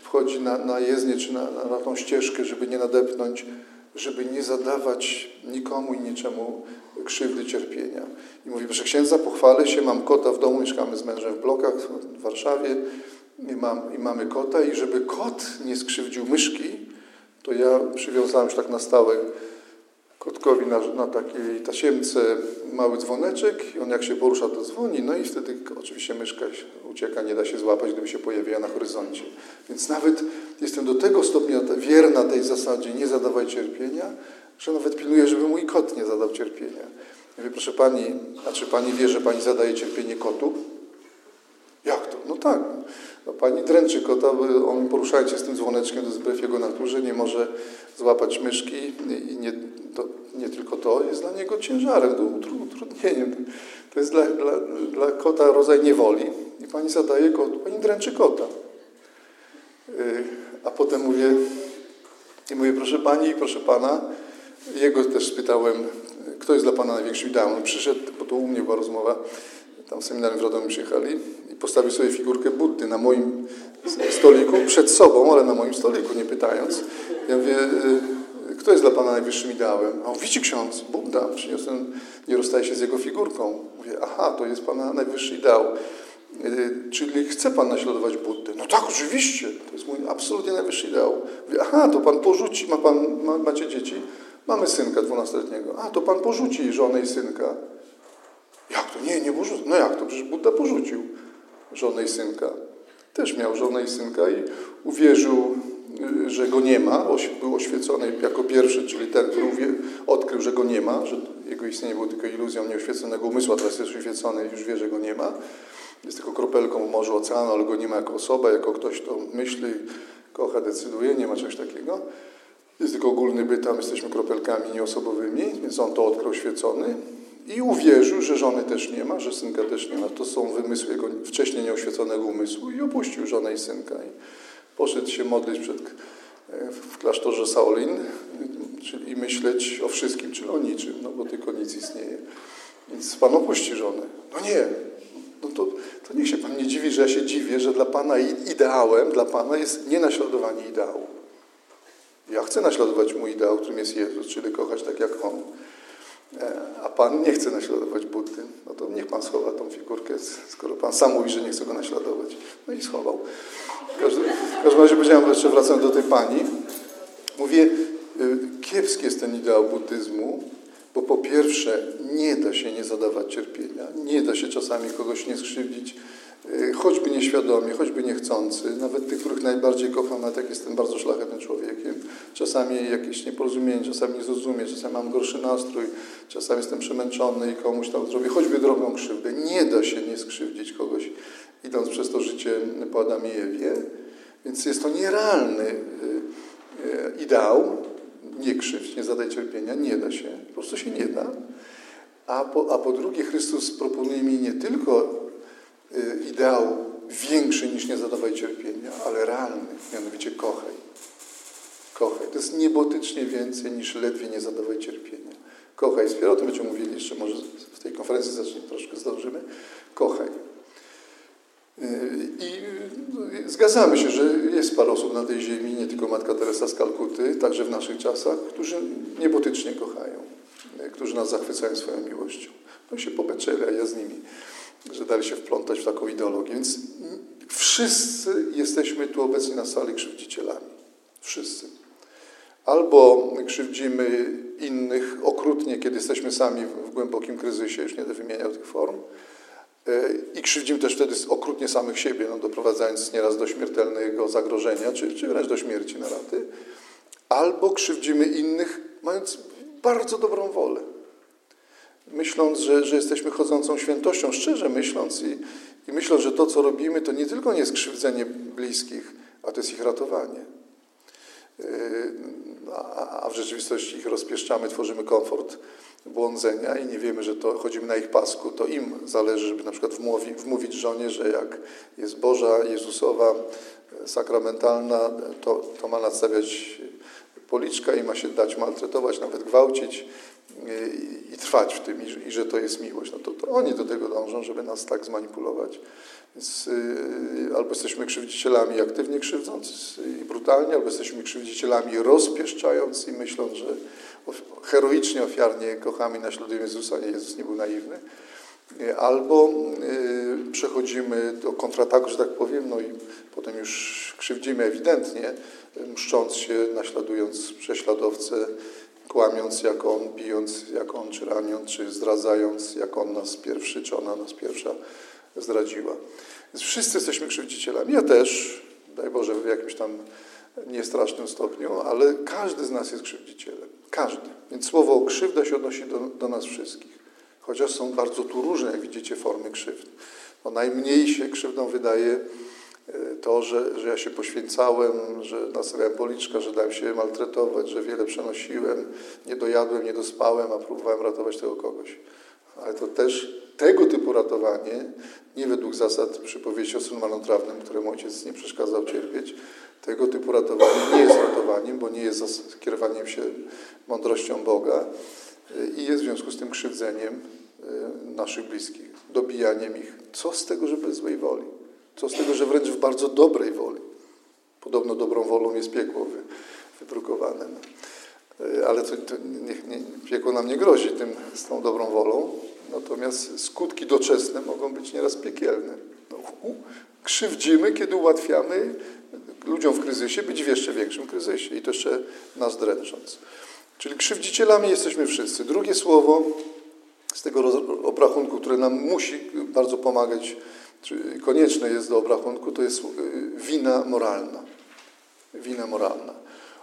wchodzi na, na jezdnię, czy na, na tą ścieżkę, żeby nie nadepnąć żeby nie zadawać nikomu i niczemu krzywdy, cierpienia. I mówi, proszę księdza, pochwalę się, mam kota w domu, mieszkamy z mężem w blokach w Warszawie i, mam, i mamy kota i żeby kot nie skrzywdził myszki, to ja przywiązałem już tak na stałe kotkowi na, na takiej tasiemce mały dzwoneczek i on jak się porusza, to dzwoni, no i wtedy oczywiście myszka ucieka, nie da się złapać, gdyby się pojawiła na horyzoncie. Więc nawet jestem do tego stopnia wierna tej zasadzie nie zadawaj cierpienia, że nawet pilnuję, żeby mój kot nie zadał cierpienia. Ja mówię, proszę Pani, czy Pani wie, że Pani zadaje cierpienie kotu? Jak to? No tak. No, pani dręczy kota, bo on poruszając się z tym dzwoneczkiem, to jest wbrew jego naturze, nie może złapać myszki i nie, to, nie tylko to jest dla niego ciężarem, to utrudnieniem. To jest dla, dla, dla kota rodzaj niewoli i pani zadaje kotu, pani dręczy kota. Yy, a potem mówię, i mówię, proszę pani, proszę pana, jego też spytałem, kto jest dla pana największym ideałem. Przyszedł, bo to u mnie była rozmowa, tam w seminarium w Radomiu przyjechali i postawił sobie figurkę Buddy na moim stoliku, przed sobą, ale na moim stoliku, nie pytając. Ja mówię, y, kto jest dla Pana najwyższym ideałem? A on, widzi ksiądz, Budda, przyniosłem, nie rozstaje się z jego figurką. Mówię, aha, to jest Pana najwyższy ideał. Y, czyli chce Pan naśladować Buddę? No tak, oczywiście, to jest mój absolutnie najwyższy ideał. Mówię, aha, to Pan porzuci, ma pan, ma, macie dzieci? Mamy synka dwunastoletniego. A, to pan porzuci żonę i synka. Jak to? Nie, nie porzuci. No jak to? Przecież Buddha porzucił żonę i synka. Też miał żonę i synka i uwierzył, y, że go nie ma. Był oświecony jako pierwszy, czyli ten, który odkrył, że go nie ma, że jego istnienie było tylko iluzją nieoświeconego umysłu, a teraz jest oświecony i już wie, że go nie ma. Jest tylko kropelką w morzu oceanu, ale go nie ma jako osoba, jako ktoś, kto myśli, kocha, decyduje, nie ma czegoś takiego. Jest tylko ogólny byt, tam jesteśmy kropelkami nieosobowymi, więc on to odkrył świecony i uwierzył, że żony też nie ma, że synka też nie ma. To są wymysły jego wcześniej nieoświeconego umysłu i opuścił żonę i synka. I poszedł się modlić przed, w klasztorze Saolin czyli myśleć o wszystkim, czyli o niczym, no bo tylko nic istnieje. Więc Pan opuści żonę. No nie, no to, to niech się Pan nie dziwi, że ja się dziwię, że dla Pana ideałem, dla Pana jest nie naśladowanie ideału. Ja chcę naśladować mój ideał, którym jest Jezus, czyli kochać tak jak On. E, a Pan nie chce naśladować Buddy. No to niech Pan schowa tą figurkę, skoro Pan sam mówi, że nie chce go naśladować. No i schował. W każdym, w każdym razie powiedziałem, jeszcze wracając do tej Pani, mówię, y, kiepski jest ten ideał buddyzmu, bo po pierwsze nie da się nie zadawać cierpienia, nie da się czasami kogoś nie skrzywdzić, choćby nieświadomie, choćby niechcący, nawet tych, których najbardziej kocham, nawet jak jestem bardzo szlachetnym człowiekiem. Czasami jakieś nieporozumienie, czasami nie zrozumiem, czasami mam gorszy nastrój, czasami jestem przemęczony i komuś tam zrobię choćby drobną krzywdę. Nie da się nie skrzywdzić kogoś, idąc przez to życie po Adamie i Ewie. Więc jest to nierealny y, ideał, nie krzywdź, nie zadaj cierpienia, nie da się, po prostu się nie da. A po, a po drugie, Chrystus proponuje mi nie tylko y, ideał większy niż nie zadawaj cierpienia, ale realny, mianowicie kochaj. Kochaj. To jest niebotycznie więcej niż ledwie nie zadawaj cierpienia. Kochaj. O tym będziemy mówili jeszcze, może w tej konferencji zacznie troszkę zdążymy. Kochaj. Y, I y, zgadzamy się, że jest parę osób na tej ziemi, nie tylko Matka Teresa z Kalkuty, także w naszych czasach, którzy niebotycznie kochają, y, którzy nas zachwycają swoją miłością. No się pobeczeli, a ja z nimi, że dali się wplątać w taką ideologię. Więc wszyscy jesteśmy tu obecni na sali krzywdzicielami. Wszyscy. Albo krzywdzimy innych okrutnie, kiedy jesteśmy sami w głębokim kryzysie, już nie będę wymieniał tych form, i krzywdzimy też wtedy okrutnie samych siebie, no, doprowadzając nieraz do śmiertelnego zagrożenia, czy, czy wręcz do śmierci na raty. Albo krzywdzimy innych, mając bardzo dobrą wolę. Myśląc, że, że jesteśmy chodzącą świętością, szczerze myśląc i, i myśląc, że to, co robimy, to nie tylko nie jest krzywdzenie bliskich, a to jest ich ratowanie. Yy, a, a w rzeczywistości ich rozpieszczamy, tworzymy komfort błądzenia i nie wiemy, że to chodzimy na ich pasku, to im zależy, żeby na przykład wmówi, wmówić żonie, że jak jest Boża, Jezusowa, e, sakramentalna, to, to ma nadstawiać policzka i ma się dać maltretować, nawet gwałcić i, trwać w tym, i, że to jest miłość. No to, to oni do tego dążą, żeby nas tak zmanipulować. Więc y, albo jesteśmy krzywdzicielami aktywnie krzywdząc i brutalnie, albo jesteśmy krzywdzicielami rozpieszczając i myśląc, że heroicznie, ofiarnie kochamy i naśladujemy Jezusa, nie, Jezus nie był naiwny. Y, albo y, przechodzimy do kontrataku, że tak powiem, no i potem już krzywdzimy ewidentnie, mszcząc się, naśladując prześladowcę, kłamiąc jak on, bijąc jak on, czy raniąc, czy zdradzając jak on nas pierwszy, czy ona nas pierwsza zdradziła. Więc wszyscy jesteśmy krzywdzicielami. Ja też, daj Boże, w jakimś tam niestrasznym stopniu, ale każdy z nas jest krzywdzicielem. Każdy. Więc słowo krzywda się odnosi do, do nas wszystkich. Chociaż są bardzo tu różne, jak widzicie, formy krzywd. No najmniej się krzywdą wydaje to, że, że ja się poświęcałem, że nastawiałem policzka, że dałem się maltretować, że wiele przenosiłem, nie dojadłem, nie dospałem, a próbowałem ratować tego kogoś. Ale to też tego typu ratowanie, nie według zasad przypowieści o synu marnotrawnym, któremu ojciec nie przeszkadzał cierpieć, tego typu ratowanie nie jest ratowaniem, bo nie jest kierowaniem się mądrością Boga y, i jest w związku z tym krzywdzeniem y, naszych bliskich, dobijaniem ich. Co z tego, że bez złej woli? Co z tego, że wręcz w bardzo dobrej woli? Podobno dobrą wolą jest piekło wydrukowane. Y, ale to, to nie, nie, piekło nam nie grozi tym, z tą dobrą wolą. Natomiast skutki doczesne mogą być nieraz piekielne. No, krzywdzimy, kiedy ułatwiamy ludziom w kryzysie być w jeszcze większym kryzysie i to jeszcze nas dręcząc. Czyli krzywdzicielami jesteśmy wszyscy. Drugie słowo z tego obrachunku, które nam musi bardzo pomagać, konieczne jest do obrachunku, to jest y, wina moralna. Wina moralna.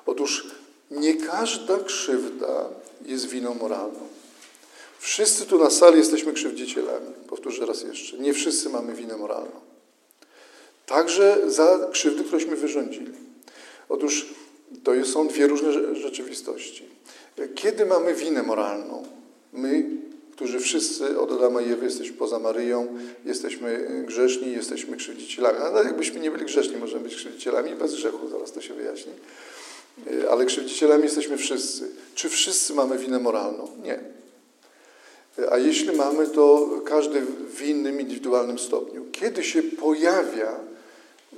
Otóż nie każda krzywda jest winą moralną. Wszyscy tu na sali jesteśmy krzywdzicielami. Powtórzę raz jeszcze. Nie wszyscy mamy winę moralną. Także za krzywdy, któreśmy wyrządzili. Otóż to są dwie różne rzeczywistości. Kiedy mamy winę moralną? My, którzy wszyscy od Adama i Ewy jesteśmy poza Maryją, jesteśmy grzeszni, jesteśmy krzywdzicielami. Nawet jakbyśmy nie byli grzeszni, możemy być krzywdzicielami bez grzechu, zaraz to się wyjaśni. Ale krzywdzicielami jesteśmy wszyscy. Czy wszyscy mamy winę moralną? Nie. A jeśli mamy, to każdy w innym, indywidualnym stopniu. Kiedy się pojawia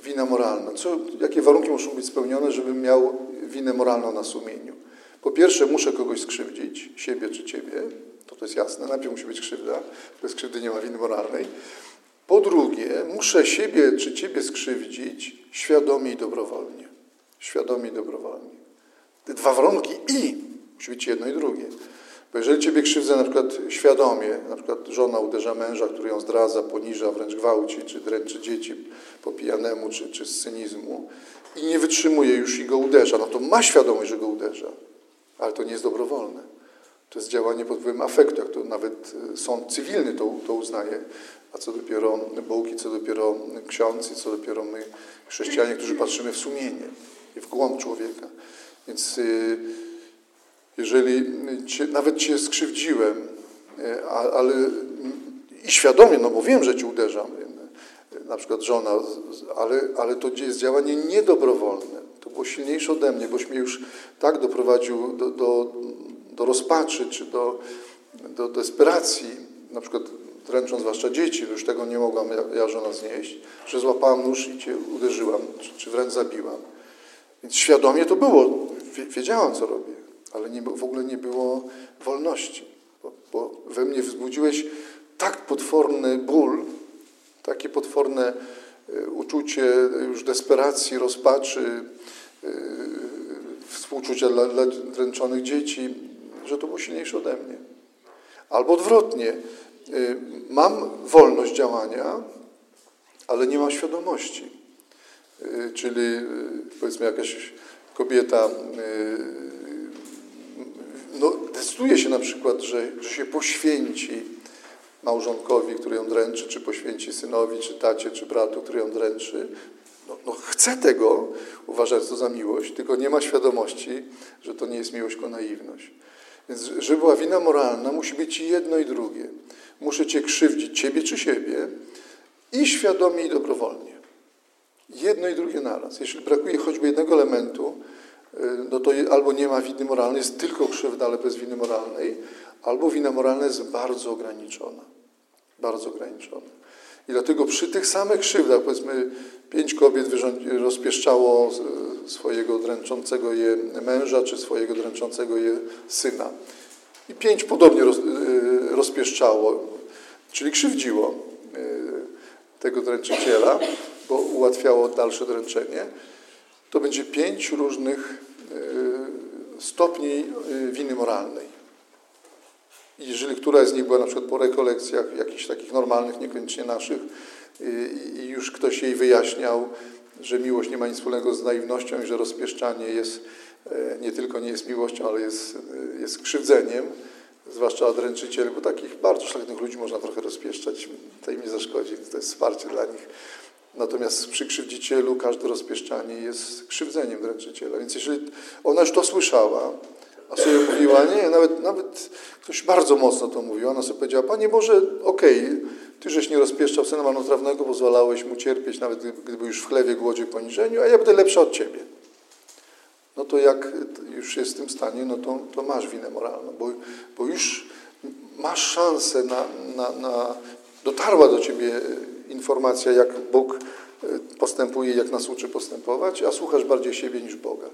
wina moralna? Co, jakie warunki muszą być spełnione, żebym miał winę moralną na sumieniu? Po pierwsze, muszę kogoś skrzywdzić, siebie czy ciebie, to to jest jasne, najpierw musi być krzywda, bez krzywdy nie ma winy moralnej. Po drugie, muszę siebie czy ciebie skrzywdzić świadomie i dobrowolnie. Świadomie i dobrowolnie. Te dwa warunki i musi być jedno i drugie. Bo jeżeli ciebie krzywdzę na przykład świadomie, na przykład żona uderza męża, który ją zdradza, poniża, wręcz gwałci, czy dręczy dzieci po pijanemu, czy, czy z cynizmu i nie wytrzymuje już i go uderza, no to ma świadomość, że go uderza, ale to nie jest dobrowolne. To jest działanie pod wpływem afektu, jak to nawet e, sąd cywilny to, to uznaje, a co dopiero Bóg i co dopiero ksiądz i co dopiero my, chrześcijanie, którzy patrzymy w sumienie i w głąb człowieka. Więc... Yy, jeżeli cię, nawet Cię skrzywdziłem, e, ale i świadomie, no bo wiem, że Cię uderzam, e, na przykład żona, ale, ale to jest działanie niedobrowolne. To było silniejsze ode mnie, boś mnie już tak doprowadził do, do, do rozpaczy czy do, do desperacji, na przykład dręcząc zwłaszcza dzieci, już tego nie mogłam ja, żona znieść, że złapałam nóż i Cię uderzyłam, czy, czy wręcz zabiłam. Więc świadomie to było, wiedziałam, co robię ale nie, w ogóle nie było wolności, bo, bo we mnie wzbudziłeś tak potworny ból, takie potworne e, uczucie już desperacji, rozpaczy, e, współczucia dla, dla dręczonych dzieci, że to było silniejsze ode mnie. Albo odwrotnie, e, mam wolność działania, ale nie mam świadomości. Czyli powiedzmy jakaś kobieta no, decyduje się na przykład, że, że się poświęci małżonkowi, który ją dręczy, czy poświęci synowi, czy tacie, czy bratu, który ją dręczy, no, no chce tego, uważać to za miłość, tylko nie ma świadomości, że to nie jest miłość, tylko naiwność. Więc żeby była wina moralna, musi być i jedno i drugie. Muszę Cię krzywdzić, Ciebie czy siebie, i świadomie i dobrowolnie. Jedno i drugie naraz. Jeśli brakuje choćby jednego elementu, Y, no to albo nie ma winy moralnej, jest tylko krzywda, ale bez winy moralnej, albo wina moralna jest bardzo ograniczona. Bardzo ograniczona. I dlatego przy tych samych krzywdach, powiedzmy, pięć kobiet rozpieszczało swojego dręczącego je męża, czy swojego dręczącego je syna. I pięć podobnie y, rozpieszczało, czyli krzywdziło y, tego dręczyciela, bo ułatwiało dalsze dręczenie to będzie pięć różnych e, stopni winy moralnej. I jeżeli któraś z nich była na przykład po rekolekcjach jakichś takich normalnych, niekoniecznie naszych, i już ktoś jej wyjaśniał, że miłość nie ma nic wspólnego z naiwnością i że rozpieszczanie jest nie tylko nie jest miłością, ale jest, jest krzywdzeniem, zwłaszcza dręczycieli, bo takich bardzo szlachetnych ludzi można trochę rozpieszczać, to im nie zaszkodzi, to jest wsparcie dla nich. Natomiast przy krzywdzicielu każde rozpieszczanie jest krzywdzeniem dręczyciela. Więc jeżeli ona już to słyszała, a sobie mówiła, nie, nawet, nawet ktoś bardzo mocno to mówił, ona sobie powiedziała, Panie Boże, okej, okay, Ty żeś nie rozpieszczał syna marnotrawnego, pozwalałeś mu cierpieć, nawet gdyby już w chlewie, głodzie, poniżeniu, a ja będę lepsza od Ciebie. No to jak już jest w tym stanie, no to, to masz winę moralną, bo, bo już masz szansę na, na, na dotarła do Ciebie informacja, jak Bóg e, postępuje, jak nas uczy postępować, a słuchasz bardziej siebie niż Boga.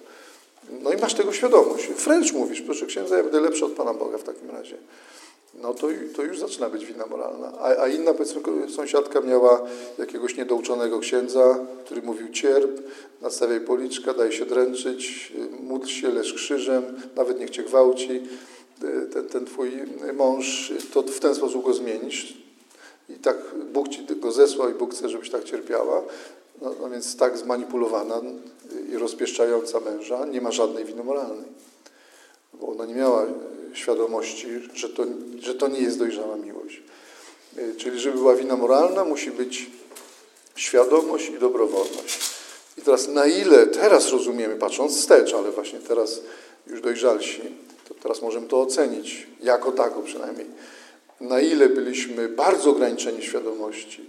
No i masz tego świadomość. Wręcz mówisz, proszę księdza, ja będę lepszy od Pana Boga w takim razie. No to, to już zaczyna być wina moralna. A, a inna, powiedzmy, sąsiadka miała jakiegoś niedouczonego księdza, który mówił cierp, nastawiaj policzka, daj się dręczyć, módl się, leż krzyżem, nawet niech cię gwałci ten, ten twój mąż, to w ten sposób go zmienisz. I tak Bóg ci go zesłał i Bóg chce, żebyś tak cierpiała. No, no więc tak zmanipulowana i rozpieszczająca męża nie ma żadnej winy moralnej. Bo ona nie miała świadomości, że to, że to nie jest dojrzała miłość. Czyli żeby była wina moralna, musi być świadomość i dobrowolność. I teraz na ile teraz rozumiemy, patrząc wstecz, ale właśnie teraz już dojrzalsi, to teraz możemy to ocenić, jako tako przynajmniej, na ile byliśmy bardzo ograniczeni świadomości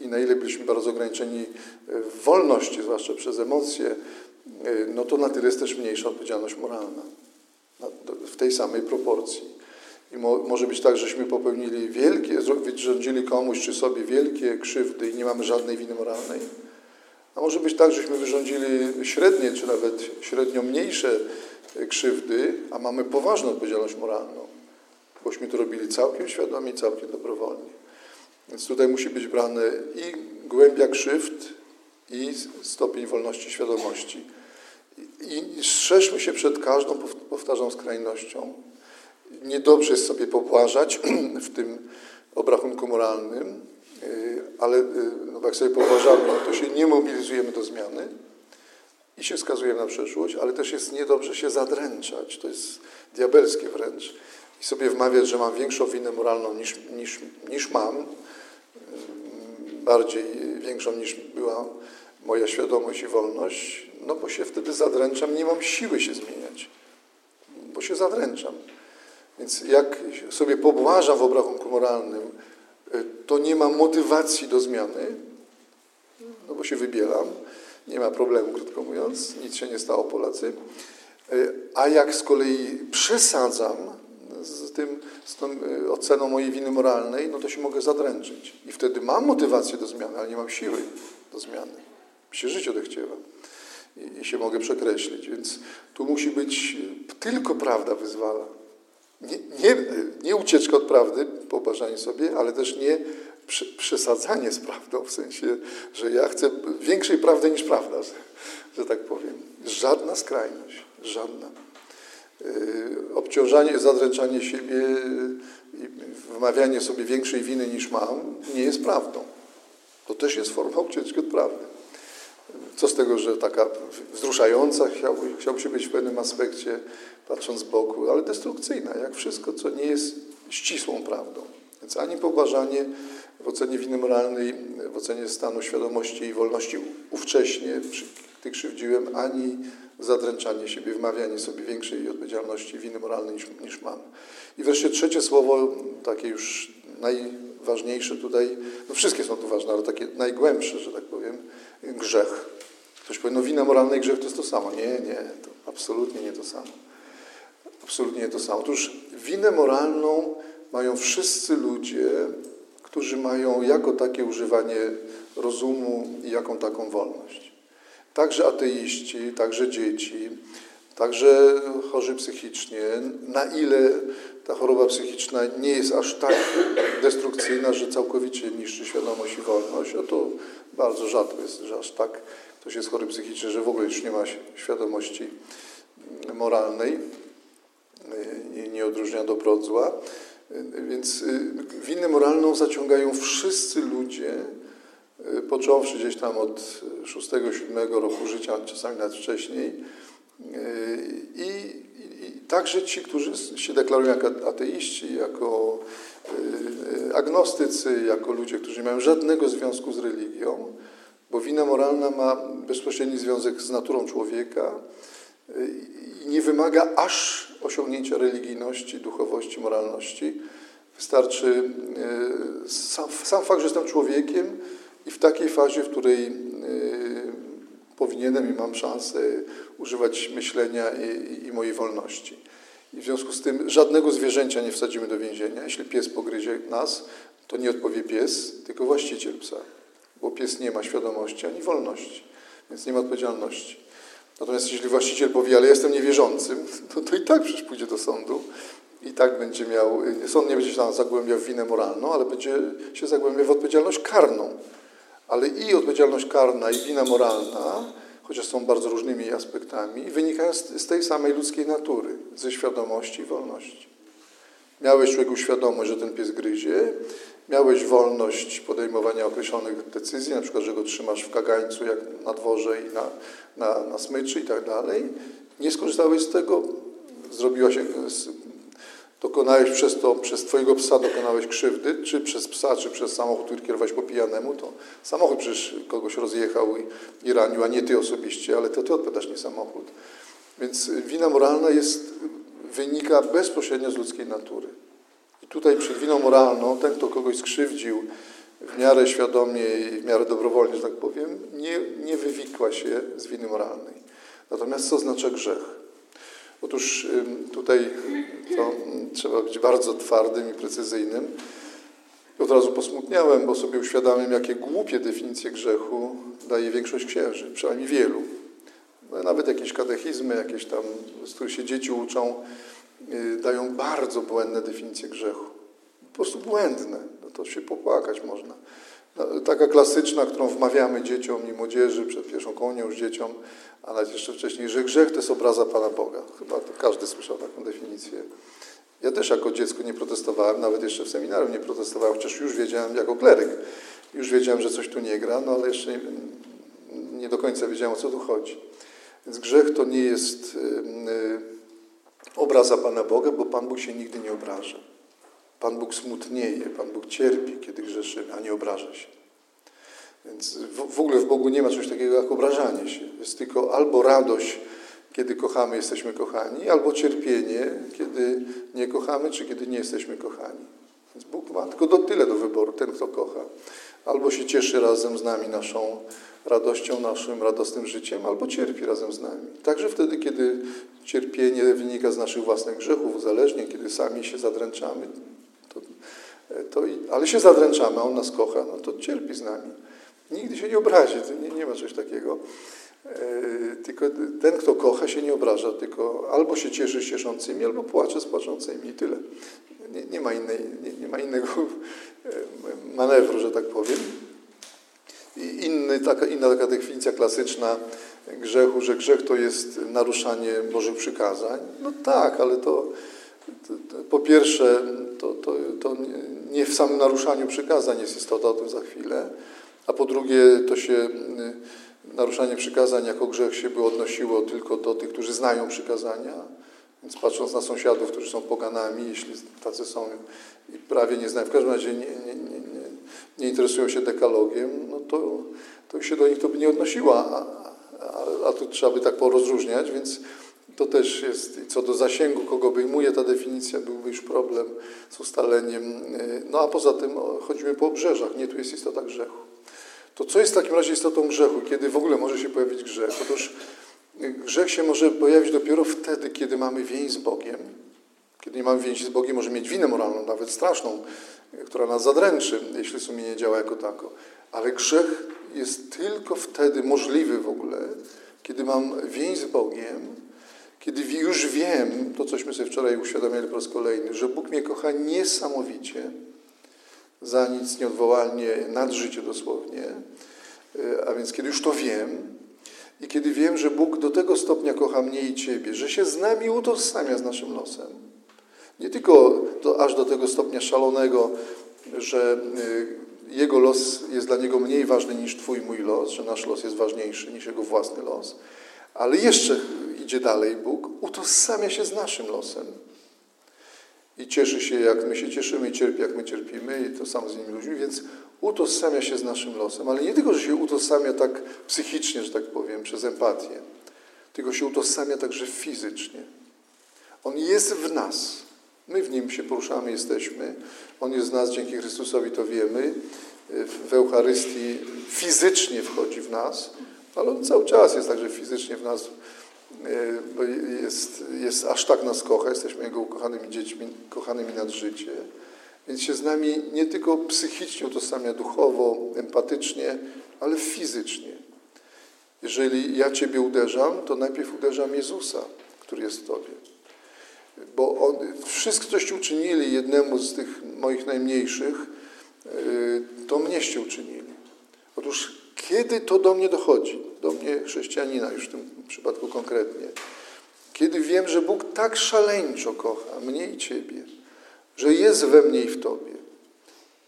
i na ile byliśmy bardzo ograniczeni w wolności, zwłaszcza przez emocje, no to na tyle jest też mniejsza odpowiedzialność moralna w tej samej proporcji. I mo, może być tak, żeśmy popełnili wielkie, wyrządzili komuś czy sobie wielkie krzywdy i nie mamy żadnej winy moralnej. A może być tak, żeśmy wyrządzili średnie, czy nawet średnio mniejsze krzywdy, a mamy poważną odpowiedzialność moralną, bośmy to robili całkiem świadomie i całkiem dobrowolnie. Więc tutaj musi być brane i głębia krzywd, i stopień wolności świadomości. I strzeżmy się przed każdą, powtarzam, skrajnością. Niedobrze jest sobie pobłażać w tym obrachunku moralnym, y, ale y, no, jak sobie pobłażamy, to się nie mobilizujemy do zmiany i się skazujemy na przeszłość, ale też jest niedobrze się zadręczać. To jest diabelskie wręcz. I sobie wmawiać, że mam większą winę moralną niż, niż, niż mam, mm, bardziej większą niż była moja świadomość i wolność, no bo się wtedy zadręczam, nie mam siły się zmieniać, bo się zadręczam. Więc jak sobie pobłażam w obrachunku moralnym, to nie mam motywacji do zmiany, no bo się wybielam, nie ma problemu, krótko mówiąc, nic się nie stało Polacy. A jak z kolei przesadzam z, tym, z tą y, oceną mojej winy moralnej, no to się mogę zadręczyć. I wtedy mam motywację do zmiany, ale nie mam siły do zmiany. Mi się życie odechciewa i, i się mogę przekreślić. Więc tu musi być tylko prawda wyzwala. Nie, nie, nie ucieczka od prawdy, poparzanie sobie, ale też nie przesadzanie z prawdą, w sensie, że ja chcę większej prawdy niż prawda, że, że tak powiem. Żadna skrajność, żadna. Yy, obciążanie, zadręczanie siebie i wmawianie sobie większej winy niż mam nie jest prawdą. To też jest forma ucieczki od prawdy. Co z tego, że taka wzruszająca chciałby, chciałby się być w pewnym aspekcie, patrząc z boku, ale destrukcyjna, jak wszystko, co nie jest ścisłą prawdą. Więc ani pobłażanie w ocenie winy moralnej, w ocenie stanu świadomości i wolności ówcześnie, gdy krzywdziłem, ani zadręczanie siebie, wmawianie sobie większej odpowiedzialności winy moralnej niż, niż mam. I wreszcie trzecie słowo, takie już najważniejsze tutaj, no wszystkie są tu ważne, ale takie najgłębsze, że tak powiem, grzech. Ktoś powie, no wina moralna i grzech to jest to samo. Nie, nie, to absolutnie nie to samo. Absolutnie nie to samo. Otóż winę moralną mają wszyscy ludzie, którzy mają jako takie używanie rozumu i jaką taką wolność. Także ateiści, także dzieci, także chorzy psychicznie, na ile ta choroba psychiczna nie jest aż tak destrukcyjna, że całkowicie niszczy świadomość i wolność, a to bardzo rzadko jest, że aż tak ktoś jest chory psychicznie, że w ogóle już nie ma świadomości moralnej i nie odróżnia dobro od zła. Więc y, winę moralną zaciągają wszyscy ludzie, y, począwszy gdzieś tam od 6-7 roku życia, czasami nawet wcześniej. Y, I, i, I, także ci, którzy się deklarują jako ateiści, jako agnostycy, jako ludzie, którzy nie mają żadnego związku z religią, bo wina moralna ma bezpośredni związek z naturą człowieka i nie wymaga aż osiągnięcia religijności, duchowości, moralności. Wystarczy e, sam, sam fakt, że jestem człowiekiem i w takiej fazie, w której e, powinienem i mam szansę używać myślenia i, i mojej wolności. I w związku z tym żadnego zwierzęcia nie wsadzimy do więzienia. Jeśli pies pogryzie nas, to nie odpowie pies, tylko właściciel psa, bo pies nie ma świadomości ani wolności, więc nie ma odpowiedzialności. Natomiast jeśli właściciel powie, ale jestem niewierzącym, to, to i tak przecież pójdzie do sądu i tak będzie miał, sąd nie będzie się tam zagłębiał w winę moralną, ale będzie się zagłębiał w odpowiedzialność karną. Ale i odpowiedzialność karna, i wina moralna, chociaż są bardzo różnymi aspektami, wynikają z, z tej samej ludzkiej natury, ze świadomości i wolności. Miałeś człowieku świadomość, że ten pies gryzie, miałeś wolność podejmowania określonych decyzji, na przykład, że go trzymasz w kagańcu jak na dworze i na, na, na smyczy i tak dalej. Nie skorzystałeś z tego, zrobiła się, dokonałeś przez to, przez twojego psa dokonałeś krzywdy, czy przez psa, czy przez samochód, który kierowałeś po pijanemu, to samochód przecież kogoś rozjechał i, i ranił, a nie ty osobiście, ale to ty odpowiadasz, nie samochód. Więc wina moralna jest, wynika bezpośrednio z ludzkiej natury. I tutaj przed winą moralną ten, kto kogoś skrzywdził w miarę świadomie i w miarę dobrowolnie, że tak powiem, nie, nie wywikła się z winy moralnej. Natomiast co oznacza grzech? Otóż tutaj to trzeba być bardzo twardym i precyzyjnym. Od razu posmutniałem, bo sobie uświadamiam, jakie głupie definicje grzechu daje większość księży, przynajmniej wielu. No, nawet jakieś katechizmy, jakieś tam, z których się dzieci uczą, y, dają bardzo błędne definicje grzechu. Po prostu błędne. No to się popłakać można. No, taka klasyczna, którą wmawiamy dzieciom i młodzieży przed pierwszą komunią już dzieciom, a nawet jeszcze wcześniej, że grzech to jest obraza Pana Boga. Chyba każdy słyszał taką definicję. Ja też jako dziecko nie protestowałem, nawet jeszcze w seminarium nie protestowałem, chociaż już wiedziałem, jako kleryk, już wiedziałem, że coś tu nie gra, no ale jeszcze nie, nie do końca wiedziałem, o co tu chodzi. Więc grzech to nie jest yy, obraza Pana Boga, bo Pan Bóg się nigdy nie obraża. Pan Bóg smutnieje, Pan Bóg cierpi, kiedy grzeszymy, a nie obraża się. Więc w, w ogóle w Bogu nie ma czegoś takiego jak obrażanie się. Jest tylko albo radość, kiedy kochamy, jesteśmy kochani, albo cierpienie, kiedy nie kochamy, czy kiedy nie jesteśmy kochani. Więc Bóg ma tylko do tyle do wyboru, ten, kto kocha. Albo się cieszy razem z nami naszą radością, naszym radosnym życiem, albo cierpi razem z nami. Także wtedy, kiedy cierpienie wynika z naszych własnych grzechów, uzależnień, kiedy sami się zadręczamy, to, to, ale się zadręczamy, a On nas kocha, no to cierpi z nami. Nigdy się nie obrazi, nie, nie ma czegoś takiego. E, tylko ten, kto kocha, się nie obraża, tylko albo się cieszy z cieszącymi, albo płacze z płaczącymi i tyle. Nie, nie ma, innej, nie, nie, ma innego e, manewru, że tak powiem. Inny, taka, inna taka definicja klasyczna grzechu, że grzech to jest naruszanie Bożych przykazań. No tak, ale to, to, to po pierwsze, to, to, to nie w samym naruszaniu przykazań jest istota, o tym za chwilę, a po drugie to się naruszanie przykazań jako grzech się by odnosiło tylko do tych, którzy znają przykazania. Więc patrząc na sąsiadów, którzy są poganami, jeśli tacy są i prawie nie znają, w każdym razie nie, nie, nie, nie interesują się dekalogiem, no to, to się do nich to by nie odnosiło, a, a, a tu trzeba by tak porozróżniać, więc to też jest, co do zasięgu, kogo obejmuje ta definicja, byłby już problem z ustaleniem. No a poza tym chodzimy po obrzeżach, nie tu jest istota grzechu. To co jest w takim razie istotą grzechu? Kiedy w ogóle może się pojawić grzech? Otóż y, grzech się może pojawić dopiero wtedy, kiedy mamy więź z Bogiem. Kiedy nie mamy więzi z Bogiem, może mieć winę moralną, nawet straszną, y, która nas zadręczy, jeśli sumienie działa jako tako. Ale grzech jest tylko wtedy możliwy w ogóle, kiedy mam więź z Bogiem, kiedy już wiem, to cośmy sobie wczoraj uświadamiali po raz kolejny, że Bóg mnie kocha niesamowicie, za nic nieodwołalnie nad życie dosłownie. E, a więc kiedy już to wiem i kiedy wiem, że Bóg do tego stopnia kocha mnie i Ciebie, że się z nami utożsamia z naszym losem. Nie tylko do, aż do tego stopnia szalonego, że e, Jego los jest dla Niego mniej ważny niż Twój, mój los, że nasz los jest ważniejszy niż Jego własny los, ale jeszcze idzie dalej Bóg, utożsamia się z naszym losem i cieszy się, jak my się cieszymy, i cierpi, jak my cierpimy, i to samo z innymi ludźmi, więc utożsamia się z naszym losem. Ale nie tylko, że się utożsamia tak psychicznie, że tak powiem, przez empatię, tylko się utożsamia także fizycznie. On jest w nas. My w Nim się poruszamy, jesteśmy. On jest w nas, dzięki Chrystusowi to wiemy. W Eucharystii fizycznie wchodzi w nas, ale On cały czas jest także fizycznie w nas bo jest, jest aż tak nas kocha, jesteśmy Jego ukochanymi dziećmi, kochanymi nad życie. Więc się z nami nie tylko psychicznie utożsamia duchowo, empatycznie, ale fizycznie. Jeżeli ja Ciebie uderzam, to najpierw uderzam Jezusa, który jest w Tobie. Bo on, wszystko, coście uczynili jednemu z tych moich najmniejszych, y, to mnieście uczynili. Otóż kiedy to do mnie dochodzi, do mnie chrześcijanina już w tym przypadku konkretnie, kiedy wiem, że Bóg tak szaleńczo kocha mnie i Ciebie, że jest we mnie i w Tobie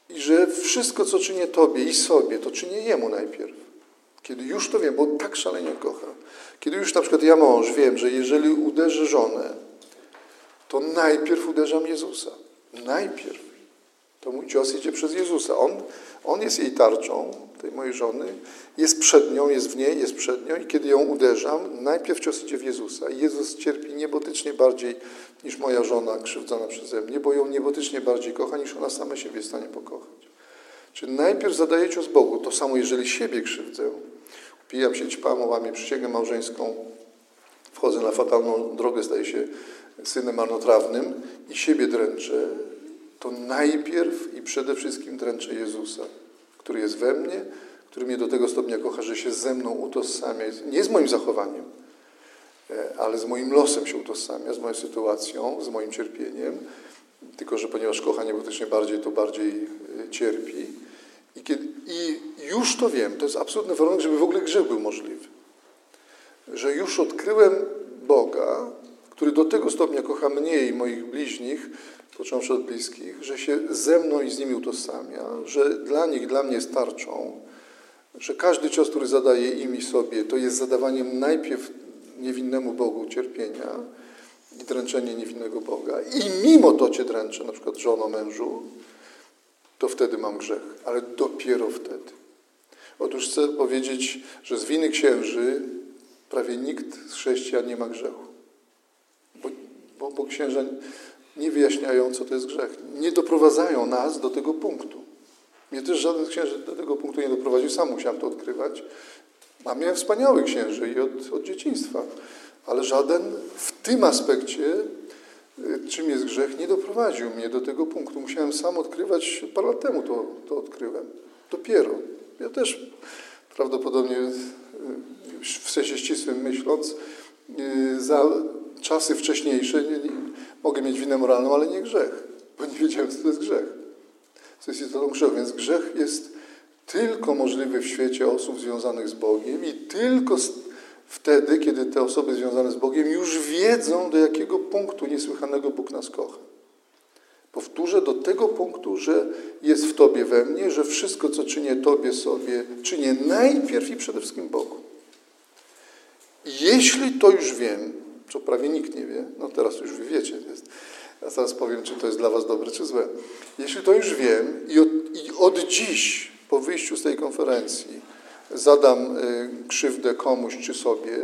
i że wszystko, co czynię Tobie i sobie, to czynię Jemu najpierw. Kiedy już to wiem, bo tak szalenie kocha. Kiedy już na przykład ja mąż wiem, że jeżeli uderzę żonę, to najpierw uderzam Jezusa. Najpierw. To mój cios idzie przez Jezusa. On, on jest jej tarczą, tej mojej żony, jest przed nią, jest w niej, jest przed nią i kiedy ją uderzam, najpierw cios idzie w Jezusa. Jezus cierpi niebotycznie bardziej niż moja żona krzywdzona przeze mnie, bo ją niebotycznie bardziej kocha, niż ona sama siebie jest w stanie pokochać. Czyli najpierw zadaję cios Bogu. To samo, jeżeli siebie krzywdzę, upijam się ćpam, łamię przysięgę małżeńską, wchodzę na fatalną drogę, staję się synem marnotrawnym i siebie dręczę, to najpierw i przede wszystkim dręczę Jezusa, który jest we mnie, który mnie do tego stopnia kocha, że się ze mną utożsamia. Nie z moim zachowaniem, e, ale z moim losem się utożsamia, z moją sytuacją, z moim cierpieniem. Tylko, że ponieważ kocha niebotycznie bardziej, to bardziej e, cierpi. I, kiedy, I już to wiem, to jest absolutny warunek, żeby w ogóle grzech był możliwy. Że już odkryłem Boga, który do tego stopnia kocha mnie i moich bliźnich, począwszy od bliskich, że się ze mną i z nimi utożsamia, że dla nich, dla mnie jest tarczą, że każdy cios, który zadaje im i sobie, to jest zadawaniem najpierw niewinnemu Bogu cierpienia i dręczenie niewinnego Boga. I mimo to cię dręczę, na przykład żono, mężu, to wtedy mam grzech, ale dopiero wtedy. Otóż chcę powiedzieć, że z winy księży prawie nikt z chrześcijan nie ma grzechu. Bo, bo, księża nie wyjaśniają, co to jest grzech. Nie doprowadzają nas do tego punktu. Mnie też żaden księży do tego punktu nie doprowadził, sam musiałem to odkrywać. A miałem wspaniałych księży i od, od dzieciństwa, ale żaden w tym aspekcie, y, czym jest grzech, nie doprowadził mnie do tego punktu. Musiałem sam odkrywać, parę lat temu to, to odkryłem. Dopiero. Ja też prawdopodobnie, y, w sensie ścisłym myśląc, y, za czasy wcześniejsze nie, nie, mogę mieć winę moralną, ale nie grzech, bo nie wiedziałem, co to jest grzech. Co jest istotą grzechu. Więc grzech jest tylko możliwy w świecie osób związanych z Bogiem i tylko wtedy, kiedy te osoby związane z Bogiem już wiedzą, do jakiego punktu niesłychanego Bóg nas kocha. Powtórzę, do tego punktu, że jest w Tobie we mnie, że wszystko, co czynię Tobie sobie, czynię najpierw i przede wszystkim Bogu. Jeśli to już wiem, co prawie nikt nie wie, no teraz już wiecie, jest. ja zaraz powiem, czy to jest dla Was dobre, czy złe. Jeśli to już wiem i od, i od dziś, po wyjściu z tej konferencji, zadam y, krzywdę komuś czy sobie,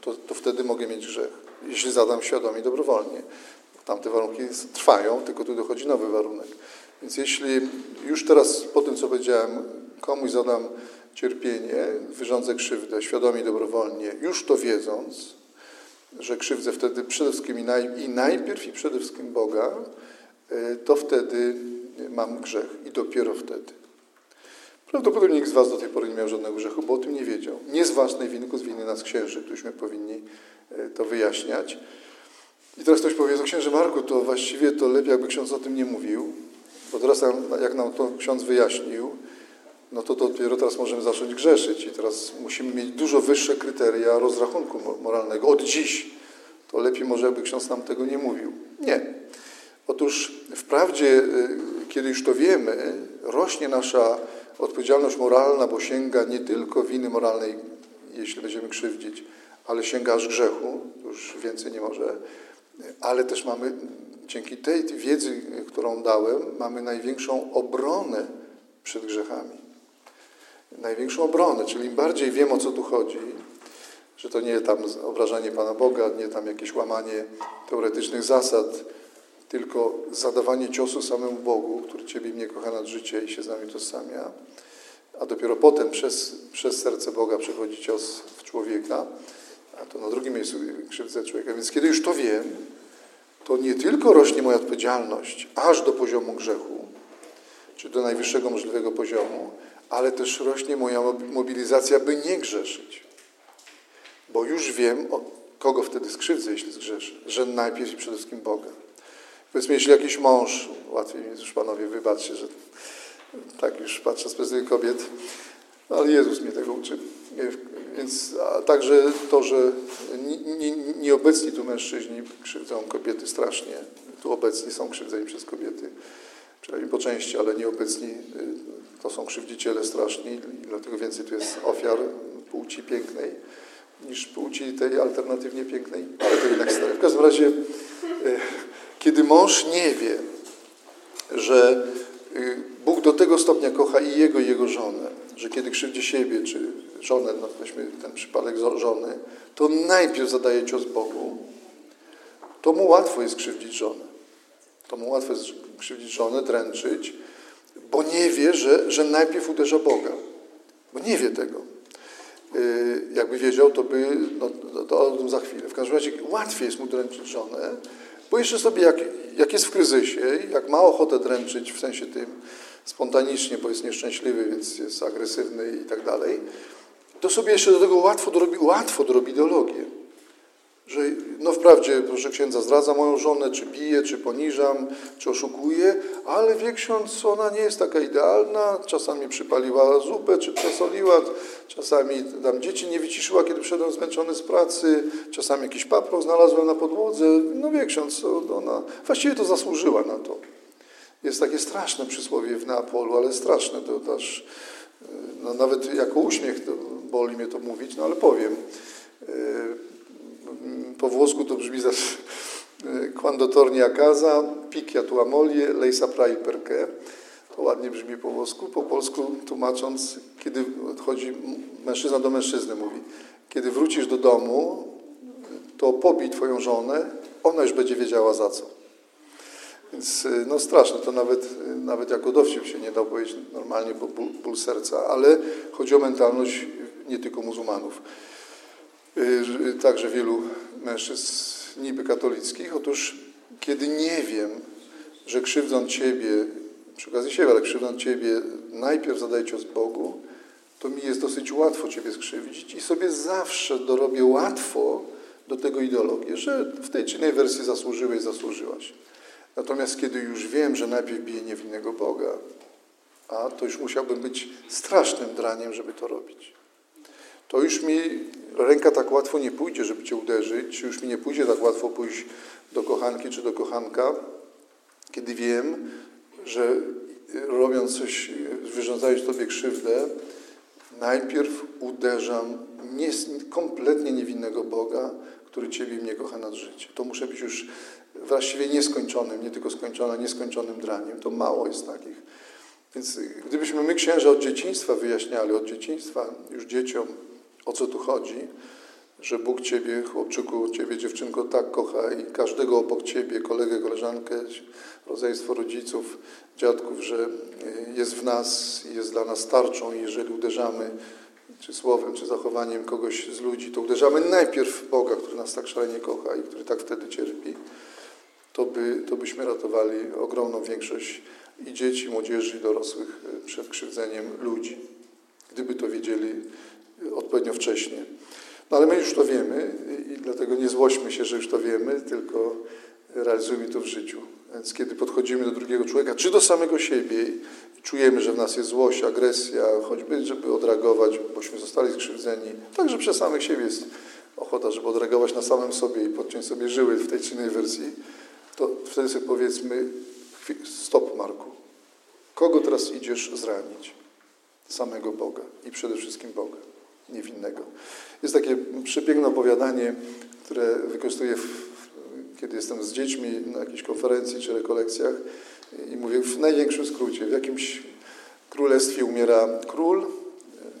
to, to wtedy mogę mieć grzech. Jeśli zadam świadomie, dobrowolnie. Tamte warunki trwają, tylko tu dochodzi nowy warunek. Więc jeśli już teraz po tym, co powiedziałem, komuś zadam cierpienie, wyrządzę krzywdę świadomie dobrowolnie, już to wiedząc, że krzywdzę wtedy przede wszystkim i, naj, i najpierw i przede wszystkim Boga, y, to wtedy mam grzech i dopiero wtedy. Prawdopodobnie nikt z Was do tej pory nie miał żadnego grzechu, bo o tym nie wiedział. Nie z własnej winy, tylko z winy nas księży, któryśmy powinni y, to wyjaśniać. I teraz ktoś powie, no księże Marku, to właściwie to lepiej, jakby ksiądz o tym nie mówił, bo teraz jak nam to ksiądz wyjaśnił, no to dopiero teraz możemy zacząć grzeszyć i teraz musimy mieć dużo wyższe kryteria rozrachunku moralnego. Od dziś to lepiej może, jakby ksiądz nam tego nie mówił. Nie. Otóż wprawdzie, y, kiedy już to wiemy, rośnie nasza odpowiedzialność moralna, bo sięga nie tylko winy moralnej, jeśli będziemy krzywdzić, ale sięga aż grzechu, już więcej nie może, ale też mamy, dzięki tej wiedzy, którą dałem, mamy największą obronę przed grzechami największą obronę, czyli im bardziej wiem, o co tu chodzi, że to nie tam obrażanie Pana Boga, nie tam jakieś łamanie teoretycznych zasad, tylko zadawanie ciosu samemu Bogu, który Ciebie mnie kocha nad życie i się z nami tożsamia, a dopiero potem przez, przez serce Boga przechodzi cios w człowieka, a to na drugim miejscu krzywdzę człowieka. Więc kiedy już to wiem, to nie tylko rośnie moja odpowiedzialność aż do poziomu grzechu, czy do najwyższego możliwego poziomu, ale też rośnie moja mobilizacja, by nie grzeszyć. Bo już wiem, kogo wtedy skrzywdzę, jeśli zgrzeszę? Że najpierw i przede wszystkim Boga. Powiedzmy, jeśli jakiś mąż, łatwiej mi już panowie, wybaczcie, że tak już patrzę z perspektywy kobiet, ale Jezus mnie tego uczy. Więc także to, że nieobecni nie, nie tu mężczyźni krzywdzą kobiety strasznie. Tu obecni są krzywdzeni przez kobiety, przynajmniej po części, ale nieobecni y, to są krzywdziciele straszni dlatego więcej tu jest ofiar płci pięknej niż płci tej alternatywnie pięknej, ale to jednak stare. W każdym razie, y, kiedy mąż nie wie, że y, Bóg do tego stopnia kocha i jego, i jego żonę, że kiedy krzywdzi siebie, czy żonę, no weźmy ten przypadek żony, to najpierw zadaje cios Bogu, to mu łatwo jest krzywdzić żonę. To mu łatwo jest krzywdzić żonę, dręczyć, bo nie wie, że, że najpierw uderza Boga. Bo nie wie tego. Yy, jakby wiedział, to by, no, to o tym za chwilę. W każdym razie łatwiej jest mu dręczyć żonę, bo jeszcze sobie, jak, jak jest w kryzysie, jak ma ochotę dręczyć, w sensie tym spontanicznie, bo jest nieszczęśliwy, więc jest agresywny i tak dalej, to sobie jeszcze do tego łatwo dorobi, łatwo dorobi ideologię. Że no wprawdzie, proszę księdza, zdradza moją żonę, czy bije, czy poniżam, czy oszukuję, ale wie ksiądz, ona nie jest taka idealna, czasami przypaliła zupę, czy przesoliła, czasami tam dzieci nie wyciszyła, kiedy przyszedłem zmęczony z pracy, czasami jakiś paprok znalazłem na podłodze, no wie ksiądz, ona właściwie to zasłużyła na to. Jest takie straszne przysłowie w Neapolu, ale straszne to też, no nawet jako uśmiech boli mnie to mówić, no ale powiem. Po włosku to brzmi za quando torni a casa, picchia tua moglie, lei saprai perché. To ładnie brzmi po włosku. Po polsku tłumacząc, kiedy chodzi mężczyzna do mężczyzny mówi, kiedy wrócisz do domu, to pobij twoją żonę, ona już będzie wiedziała za co. Więc no straszne, to nawet, nawet jako dowcip się nie da powiedzieć normalnie, bo ból, ból serca, ale chodzi o mentalność nie tylko muzułmanów. Y, także wielu mężczyzn niby katolickich. Otóż, kiedy nie wiem, że krzywdząc Ciebie, przy okazji siebie, ale krzywdząc Ciebie, najpierw zadaję cios Bogu, to mi jest dosyć łatwo Ciebie skrzywdzić i sobie zawsze dorobię łatwo do tego ideologię, że w tej czy innej wersji zasłużyłeś, zasłużyłaś. Natomiast kiedy już wiem, że najpierw bije niewinnego Boga, a to już musiałbym być strasznym draniem, żeby to robić. To już mi ręka tak łatwo nie pójdzie, żeby Cię uderzyć, już mi nie pójdzie tak łatwo pójść do kochanki czy do kochanka, kiedy wiem, że robiąc coś, wyrządzając Tobie krzywdę, najpierw uderzam nie, kompletnie niewinnego Boga, który Ciebie mnie kocha nad życie. To muszę być już właściwie nieskończonym, nie tylko skończonym, nieskończonym draniem. To mało jest takich. Więc gdybyśmy my księża od dzieciństwa wyjaśniali, od dzieciństwa już dzieciom, o co tu chodzi, że Bóg Ciebie, chłopczyku, Ciebie, dziewczynko, tak kocha i każdego obok Ciebie, kolegę, koleżankę, rodzeństwo rodziców, dziadków, że jest w nas jest dla nas tarczą i jeżeli uderzamy czy słowem, czy zachowaniem kogoś z ludzi, to uderzamy najpierw Boga, który nas tak szalenie kocha i który tak wtedy cierpi, to, by, to byśmy ratowali ogromną większość i dzieci, młodzieży, i dorosłych e, przed krzywdzeniem ludzi, gdyby to wiedzieli odpowiednio wcześnie. No ale my już to wiemy i dlatego nie złośmy się, że już to wiemy, tylko realizujmy to w życiu. Więc kiedy podchodzimy do drugiego człowieka, czy do samego siebie i czujemy, że w nas jest złość, agresja, choćby żeby odreagować, bośmy zostali skrzywdzeni, także przez samych siebie jest ochota, żeby odreagować na samym sobie i podciąć sobie żyły w tej czy innej wersji, to wtedy sobie powiedzmy, stop Marku, kogo teraz idziesz zranić? Samego Boga i przede wszystkim Boga, niewinnego. Jest takie przepiękne opowiadanie, które wykorzystuję, w, kiedy jestem z dziećmi na jakiejś konferencji czy rekolekcjach i mówię w największym skrócie. W jakimś królestwie umiera król,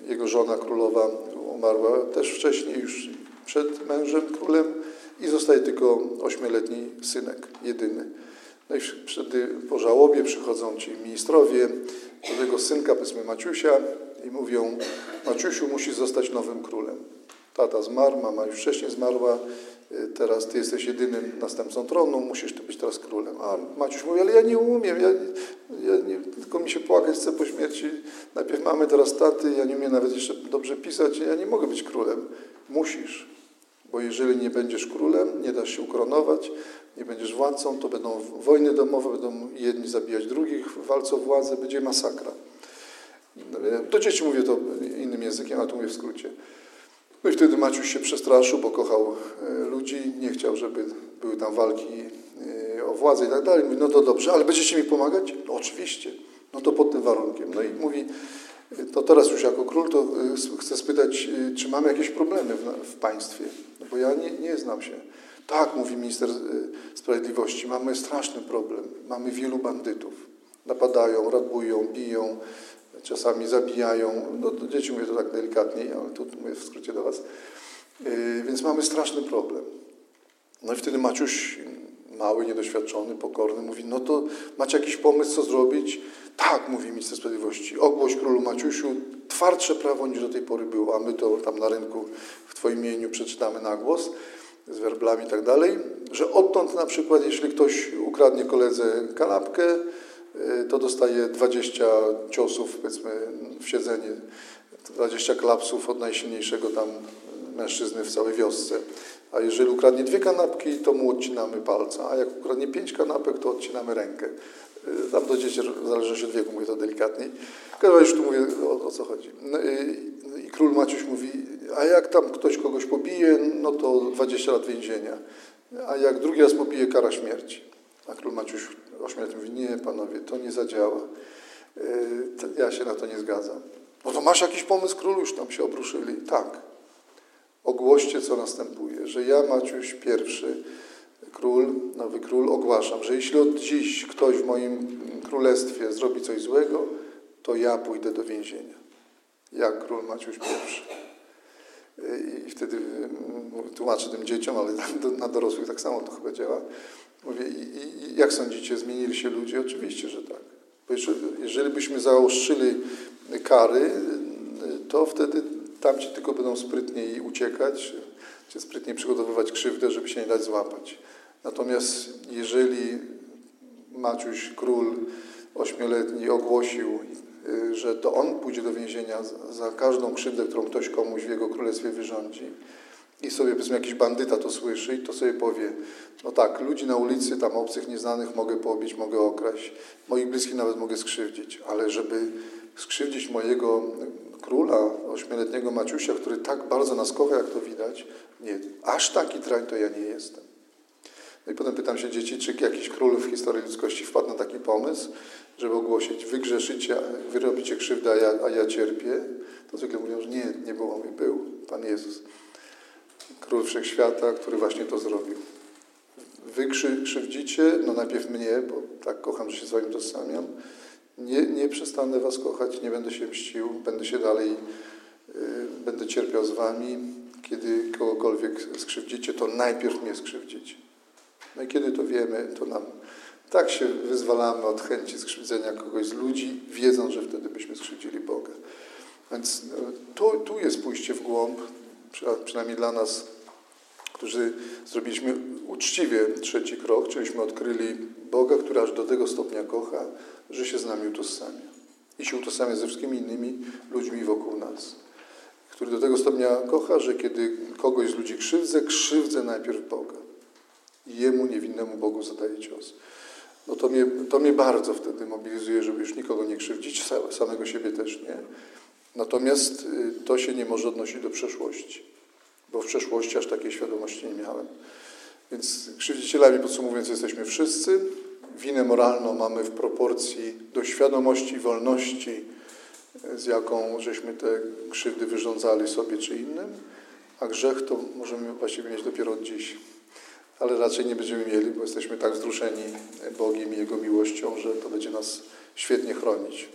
jego żona królowa umarła też wcześniej, już przed mężem, królem i zostaje tylko ośmioletni synek, jedyny. No i wtedy po żałobie przychodzą ci ministrowie do tego synka, powiedzmy Maciusia i mówią Maciusiu musi zostać nowym królem. Tata zmarł, mama już wcześniej zmarła, y, teraz ty jesteś jedynym następcą tronu, musisz ty być teraz królem. A Maciuś mówi, ale ja nie umiem, ja, ja nie, tylko mi się płakać chce po śmierci. Najpierw mamy, teraz taty, ja nie umiem nawet jeszcze dobrze pisać, ja nie mogę być królem. Musisz. Bo jeżeli nie będziesz królem, nie dasz się ukoronować, nie będziesz władcą, to będą wojny domowe, będą jedni zabijać drugich, walce o władzę, będzie masakra. Do dzieci mówię to innym językiem, ale to mówię w skrócie. No i wtedy Maciuś się przestraszył, bo kochał e, ludzi, nie chciał, żeby były tam walki e, o władzę i tak dalej. Mówi, no to dobrze, ale będziecie mi pomagać? No oczywiście. No to pod tym warunkiem. No i mówi, to teraz już jako król, to e, chcę spytać, czy mamy jakieś problemy w, w państwie? No bo ja nie, nie znam się. Tak, mówi minister sprawiedliwości, mamy straszny problem. Mamy wielu bandytów. Napadają, rabują, biją, czasami zabijają. No do dzieci mówię to tak delikatniej, ale tu mówię w skrócie do Was. Yy, więc mamy straszny problem. No i wtedy Maciuś, mały, niedoświadczony, pokorny, mówi, no to macie jakiś pomysł, co zrobić? Tak, mówi minister sprawiedliwości, ogłoś królu Maciusiu, twardsze prawo niż do tej pory było, a my to tam na rynku w Twoim imieniu przeczytamy na głos z werblami i tak dalej, że odtąd na przykład, jeśli ktoś ukradnie koledze kanapkę, Y, to dostaje 20 ciosów, powiedzmy, w siedzenie, 20 klapsów od najsilniejszego tam mężczyzny w całej wiosce. A jeżeli ukradnie dwie kanapki, to mu odcinamy palca, a jak ukradnie pięć kanapek, to odcinamy rękę. Y, tam do dzieci zależy od wieku, mówię to delikatniej. W już tu mówię o, o co chodzi. No i, I król Maciuś mówi, a jak tam ktoś kogoś pobije, no to 20 lat więzienia. A jak drugi raz pobije, kara śmierci. A król Maciuś ośmioletni mówi, nie panowie, to nie zadziała. E, ja się na to nie zgadzam. No to masz jakiś pomysł, król? Już tam się obruszyli. Tak. Ogłoście, co następuje, że ja, Maciuś pierwszy, król, nowy król, ogłaszam, że jeśli od dziś ktoś w moim królestwie zrobi coś złego, to ja pójdę do więzienia. Jak król Maciuś pierwszy. E, I wtedy mm, tłumaczę tym dzieciom, ale na dorosłych tak samo to chyba działa. Mówię, i, i, jak sądzicie, zmienili się ludzie? Oczywiście, że tak. Bo jeżeli byśmy zaostrzyli kary, to wtedy tamci tylko będą sprytniej uciekać, czy sprytniej przygotowywać krzywdę, żeby się nie dać złapać. Natomiast jeżeli Maciuś, król ośmioletni, ogłosił, że to on pójdzie do więzienia za każdą krzywdę, którą ktoś komuś w jego królestwie wyrządzi, i sobie powiedzmy jakiś bandyta to słyszy i to sobie powie, no tak, ludzi na ulicy, tam obcych, nieznanych mogę pobić, mogę okraść, moich bliskich nawet mogę skrzywdzić, ale żeby skrzywdzić mojego króla, ośmioletniego Maciusia, który tak bardzo nas kocha, jak to widać, nie, aż taki trań to ja nie jestem. No i potem pytam się dzieci, czy jakiś król w historii ludzkości wpadł na taki pomysł, żeby ogłosić, wy grzeszycie, wy robicie krzywdę, a ja, a ja cierpię. To zwykle mówią, że nie, nie było mi, był Pan Jezus. Król Wszechświata, który właśnie to zrobił. Wy krzywdzicie, no najpierw mnie, bo tak kocham, że się z wami tożsamiam. Nie, nie przestanę was kochać, nie będę się mścił, będę się dalej, yy, będę cierpiał z wami. Kiedy kogokolwiek skrzywdzicie, to najpierw mnie skrzywdzicie. No i kiedy to wiemy, to nam tak się wyzwalamy od chęci skrzywdzenia kogoś z ludzi, wiedząc, że wtedy byśmy skrzywdzili Boga. Więc e, tu, tu jest pójście w głąb, przynajmniej dla nas, którzy zrobiliśmy uczciwie trzeci krok, czyliśmy odkryli Boga, który aż do tego stopnia kocha, że się z nami utożsamia. I się utożsamia ze wszystkimi innymi ludźmi wokół nas. Który do tego stopnia kocha, że kiedy kogoś z ludzi krzywdzę, krzywdzę najpierw Boga. I Jemu, niewinnemu Bogu zadaje cios. No to mnie, to mnie bardzo wtedy mobilizuje, żeby już nikogo nie krzywdzić, samego siebie też nie. Natomiast y, to się nie może odnosić do przeszłości, bo w przeszłości aż takiej świadomości nie miałem. Więc krzywdzicielami, podsumowując, jesteśmy wszyscy. Winę moralną mamy w proporcji do świadomości wolności, z jaką żeśmy te krzywdy wyrządzali sobie czy innym, a grzech to możemy właściwie mieć dopiero od dziś. Ale raczej nie będziemy mieli, bo jesteśmy tak wzruszeni Bogiem i Jego miłością, że to będzie nas świetnie chronić.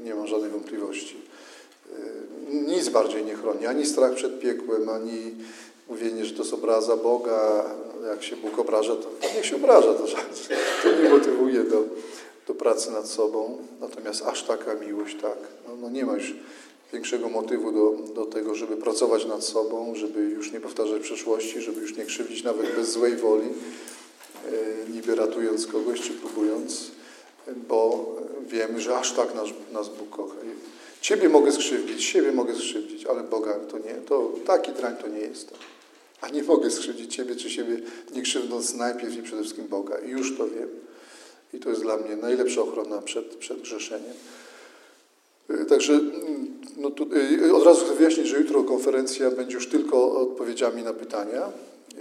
Nie mam żadnej wątpliwości. Y, nic bardziej nie chroni, ani strach przed piekłem, ani mówienie, że to jest obraza Boga, jak się Bóg obraża, to niech się obraża, to, to nie motywuje do, do pracy nad sobą. Natomiast aż taka miłość, tak, no, no nie ma już większego motywu do, do tego, żeby pracować nad sobą, żeby już nie powtarzać przeszłości, żeby już nie krzywdzić nawet bez złej woli, y, niby ratując kogoś czy próbując, bo wiemy, że aż tak nas, nas Bóg kocha. Ciebie mogę skrzywdzić, siebie mogę skrzywdzić, ale Boga to nie. To taki trań to nie jest. A nie mogę skrzywdzić Ciebie czy siebie, nie krzywdząc najpierw i przede wszystkim Boga. I już to wiem. I to jest dla mnie najlepsza ochrona przed, przed grzeszeniem. Y, także mm, no tu, y, od razu chcę wyjaśnić, że jutro konferencja będzie już tylko odpowiedziami na pytania.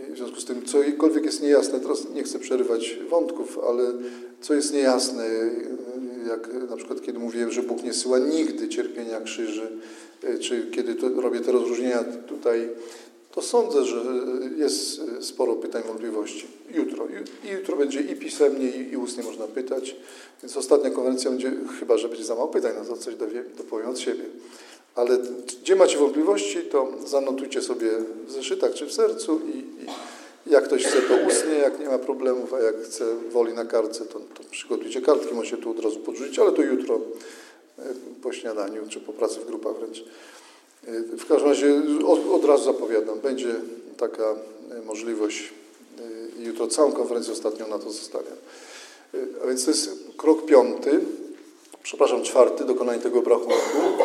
Y, w związku z tym, cokolwiek jest niejasne, teraz nie chcę przerywać wątków, ale co jest niejasne, jak na przykład kiedy mówiłem, że Bóg nie syła nigdy cierpienia krzyży, czy kiedy robię te rozróżnienia tutaj to sądzę, że jest sporo pytań, wątpliwości. Jutro. I jutro będzie i pisemnie, i ustnie można pytać. Więc ostatnia konferencja będzie, chyba że będzie za mało pytań, no to coś dowiem, dopowiem od siebie. Ale gdzie macie wątpliwości, to zanotujcie sobie w zeszytach czy w sercu i, i jak ktoś chce, to ustnie, jak nie ma problemów, a jak chce woli na kartce, to, to przygotujcie kartki, możecie tu od razu podrzucić, ale to jutro e, po śniadaniu czy po pracy w grupach wręcz. W każdym razie od, od razu zapowiadam, będzie taka e, możliwość i e, jutro całą konferencję ostatnią na to zostawiam. E, a więc to jest krok piąty, przepraszam, czwarty, dokonanie tego obrachunku.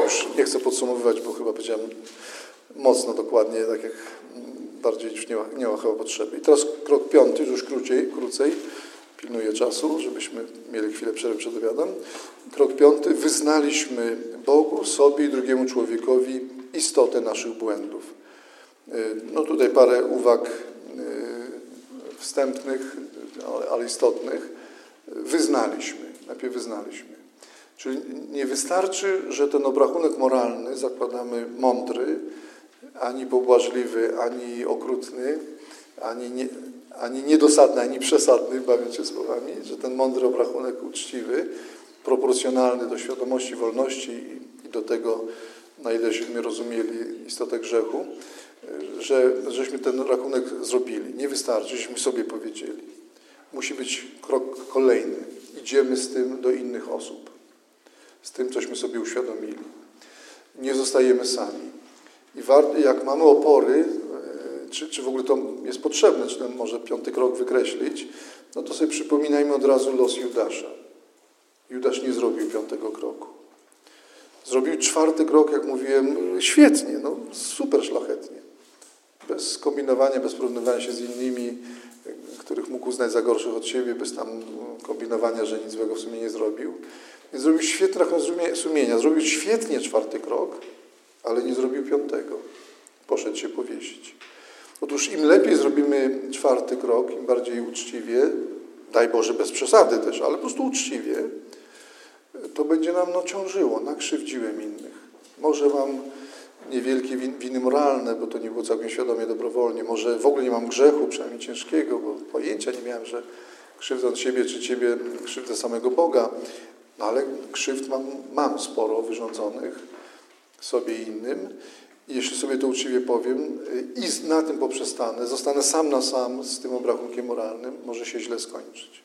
Już nie chcę podsumowywać, bo chyba powiedziałem mocno dokładnie, tak jak bardziej już nie ma, nie ma chyba potrzeby. I teraz krok piąty, już krócej, krócej, pilnuję czasu, żebyśmy mieli chwilę przerwy przed obiadem. Krok piąty, wyznaliśmy Bogu, sobie i drugiemu człowiekowi istotę naszych błędów. Y, no tutaj parę uwag y, wstępnych, ale istotnych. Wyznaliśmy, najpierw wyznaliśmy. Czyli nie wystarczy, że ten obrachunek moralny zakładamy mądry, ani pobłażliwy, ani okrutny, ani, nie, ani niedosadny, ani przesadny, bawiąc się słowami, że ten mądry obrachunek uczciwy, proporcjonalny do świadomości wolności i do tego na ile żeśmy rozumieli istotę grzechu, że żeśmy ten rachunek zrobili. Nie wystarczy, żeśmy sobie powiedzieli. Musi być krok kolejny. Idziemy z tym do innych osób. Z tym, cośmy sobie uświadomili. Nie zostajemy sami. I jak mamy opory, e, czy, czy w ogóle to jest potrzebne, czy ten może piąty krok wykreślić, no to sobie przypominajmy od razu los Judasza. Judasz nie zrobił piątego kroku. Zrobił czwarty krok, jak mówiłem, świetnie, no super szlachetnie. Bez kombinowania, bez porównywania się z innymi, których mógł uznać za gorszych od siebie, bez tam kombinowania, że nic złego w sumie nie zrobił. Więc zrobił świetny rachunek sumienia. Zrobił świetnie czwarty krok, ale nie zrobił piątego. Poszedł się powiesić. Otóż im lepiej zrobimy czwarty krok, im bardziej uczciwie, daj Boże bez przesady też, ale po prostu uczciwie, to będzie nam no, ciążyło, nakrzywdziłem innych. Może mam niewielkie winy moralne, bo to nie było całkiem świadomie, dobrowolnie. Może w ogóle nie mam grzechu, przynajmniej ciężkiego, bo pojęcia nie miałem, że krzywdząc siebie czy Ciebie krzywdzę samego Boga. No ale krzywd mam, mam sporo wyrządzonych sobie i innym. Jeśli sobie to uczciwie powiem i na tym poprzestanę, zostanę sam na sam z tym obrachunkiem moralnym, może się źle skończyć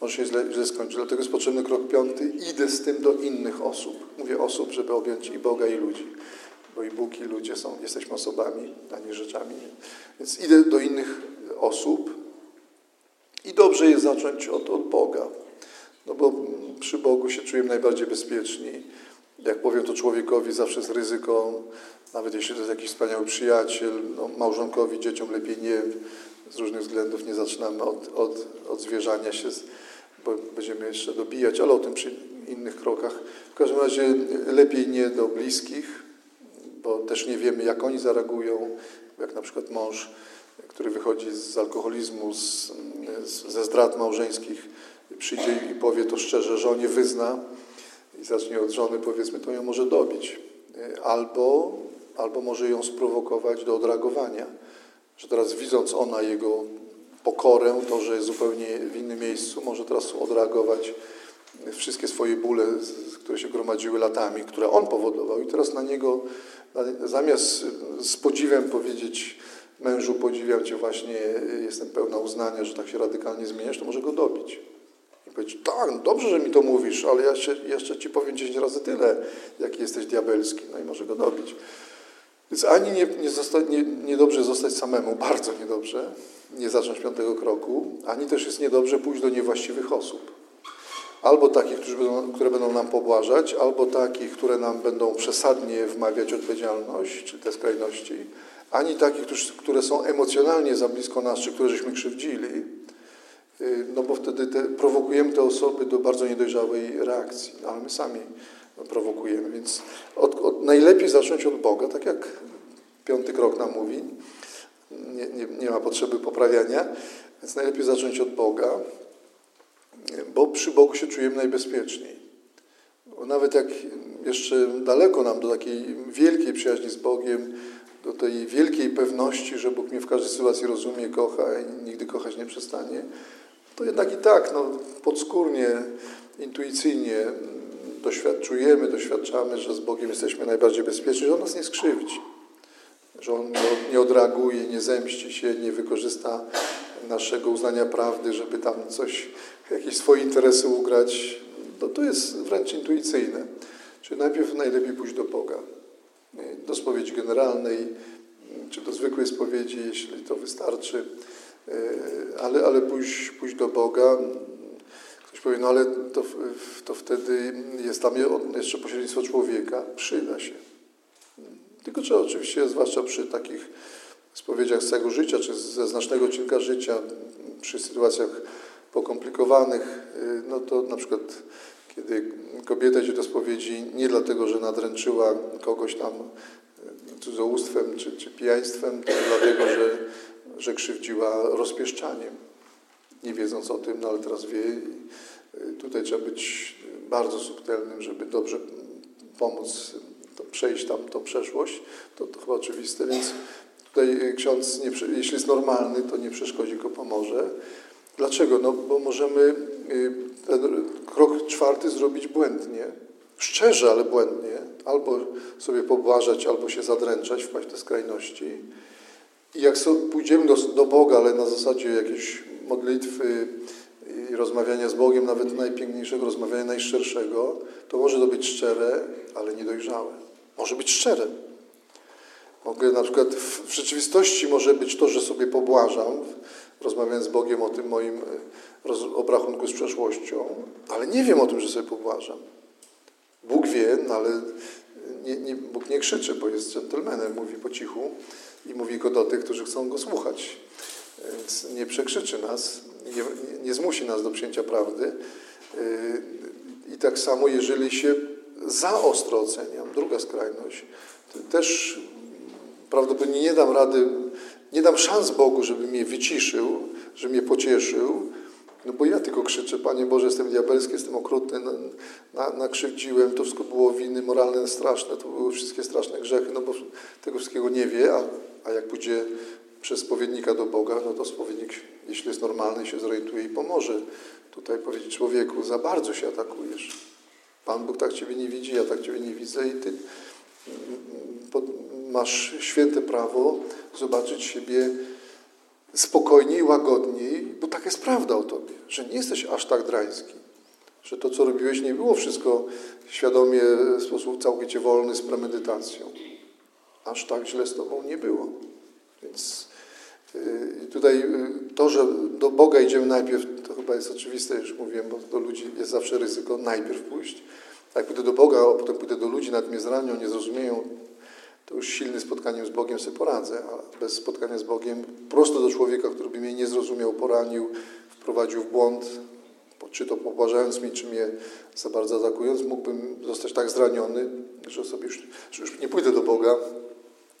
może się źle, źle skończyć. Dlatego jest potrzebny krok piąty. Idę z tym do innych osób. Mówię osób, żeby objąć i Boga, i ludzi. Bo i Bóg, i ludzie są, jesteśmy osobami, a nie rzeczami. Więc idę do innych osób i dobrze jest zacząć od, od Boga. No bo przy Bogu się czujemy najbardziej bezpieczni. Jak powiem to człowiekowi, zawsze jest ryzyko, nawet jeśli to jest jakiś wspaniały przyjaciel, no, małżonkowi, dzieciom lepiej nie, z różnych względów nie zaczynamy od, od, od zwierzania się, bo będziemy jeszcze dobijać, ale o tym przy innych krokach. W każdym razie lepiej nie do bliskich, bo też nie wiemy, jak oni zareagują, jak na przykład mąż, który wychodzi z alkoholizmu, z, z, ze zdrad małżeńskich, przyjdzie i powie to szczerze, że nie wyzna i zacznie od żony, powiedzmy, to ją może dobić. Albo, albo może ją sprowokować do odreagowania że teraz widząc ona jego pokorę, to, że jest zupełnie w innym miejscu, może teraz odreagować wszystkie swoje bóle, które się gromadziły latami, które on powodował i teraz na niego, zamiast z podziwem powiedzieć mężu, podziwiam Cię właśnie, jestem pełna uznania, że tak się radykalnie zmieniasz, to może go dobić. Powiedzieć, tak, no dobrze, że mi to mówisz, ale ja jeszcze, jeszcze Ci powiem 10 razy tyle, jaki jesteś diabelski. No i może go dobić. Więc ani nie, nie, zosta, nie, niedobrze zostać samemu, bardzo niedobrze, nie zacząć piątego kroku, ani też jest niedobrze pójść do niewłaściwych osób. Albo takich, będą, które będą nam pobłażać, albo takich, które nam będą przesadnie wmawiać odpowiedzialność, czy te skrajności, ani takich, które są emocjonalnie za blisko nas, czy które żeśmy krzywdzili, no bo wtedy te, prowokujemy te osoby do bardzo niedojrzałej reakcji, no, ale my sami prowokujemy. Więc od, od, najlepiej zacząć od Boga, tak jak piąty krok nam mówi. Nie, nie, nie ma potrzeby poprawiania, więc najlepiej zacząć od Boga, bo przy Bogu się czujemy najbezpieczniej. Bo nawet jak jeszcze daleko nam do takiej wielkiej przyjaźni z Bogiem, do tej wielkiej pewności, że Bóg mnie w każdej sytuacji rozumie, kocha i nigdy kochać nie przestanie, to jednak i tak no, podskórnie, intuicyjnie doświadczujemy, doświadczamy, że z Bogiem jesteśmy najbardziej bezpieczni, że On nas nie skrzywdzi, że On nie odreaguje, nie zemści się, nie wykorzysta naszego uznania prawdy, żeby tam coś, jakieś swoje interesy ugrać. No, to jest wręcz intuicyjne. Czyli najpierw najlepiej pójść do Boga, do spowiedzi generalnej, czy do zwykłej spowiedzi, jeśli to wystarczy, ale, ale pójść, pójść do Boga, Ktoś powie, no ale to, to wtedy jest tam jeszcze pośrednictwo człowieka. Przyda się. Tylko trzeba oczywiście, zwłaszcza przy takich spowiedziach z całego życia, czy ze znacznego odcinka życia, przy sytuacjach pokomplikowanych, y, no to na przykład kiedy kobieta idzie do spowiedzi nie dlatego, że nadręczyła kogoś tam y, cudzołóstwem czy, czy pijaństwem, tylko dlatego, że, że krzywdziła rozpieszczaniem nie wiedząc o tym, no ale teraz wie. Y, tutaj trzeba być bardzo subtelnym, żeby dobrze pomóc przejść tam tą przeszłość. To, to chyba oczywiste, więc tutaj ksiądz, nie, jeśli jest normalny, to nie przeszkodzi, tylko pomoże. Dlaczego? No bo możemy y, ten krok czwarty zrobić błędnie, szczerze, ale błędnie, albo sobie pobłażać, albo się zadręczać, wpaść te skrajności. I jak pójdziemy do, do Boga, ale na zasadzie jakiejś modlitwy i rozmawiania z Bogiem, nawet najpiękniejszego, rozmawiania najszczerszego, to może to być szczere, ale niedojrzałe. Może być szczere. Mogę na przykład w, w rzeczywistości może być to, że sobie pobłażam, rozmawiając z Bogiem o tym moim roz, obrachunku z przeszłością, ale nie wiem o tym, że sobie pobłażam. Bóg wie, no ale nie, nie, Bóg nie krzyczy, bo jest dżentelmenem, mówi po cichu i mówi go do tych, którzy chcą go słuchać. Więc nie przekrzyczy nas, nie, nie zmusi nas do przyjęcia prawdy. Yy, I tak samo, jeżeli się za ostro oceniam, druga skrajność, też prawdopodobnie nie dam rady, nie dam szans Bogu, żeby mnie wyciszył, żeby mnie pocieszył, no bo ja tylko krzyczę, Panie Boże, jestem diabelski, jestem okrutny, na, nakrzywdziłem, to wszystko było winy moralne straszne, to były wszystkie straszne grzechy, no bo tego wszystkiego nie wie, a, a jak pójdzie przez spowiednika do Boga, no to spowiednik, jeśli jest normalny, się zorientuje i pomoże. Tutaj powiedzieć człowieku, za bardzo się atakujesz. Pan Bóg tak Ciebie nie widzi, ja tak Ciebie nie widzę i Ty masz święte prawo zobaczyć siebie spokojniej, łagodniej, bo tak jest prawda o Tobie, że nie jesteś aż tak drański, że to, co robiłeś, nie było wszystko świadomie, w sposób całkowicie wolny, z premedytacją. Aż tak źle z Tobą nie było. Więc y, tutaj y, to, że do Boga idziemy najpierw, to chyba jest oczywiste, już mówiłem, bo do ludzi jest zawsze ryzyko najpierw pójść. Jak pójdę do Boga, a potem pójdę do ludzi, nawet mnie zranią, nie zrozumieją, to już silnym spotkaniem z Bogiem sobie poradzę, a bez spotkania z Bogiem prosto do człowieka, który by mnie nie zrozumiał, poranił, wprowadził w błąd, czy to pobłażając mi, czy mnie za bardzo atakując, mógłbym zostać tak zraniony, że sobie już, że już nie pójdę do Boga,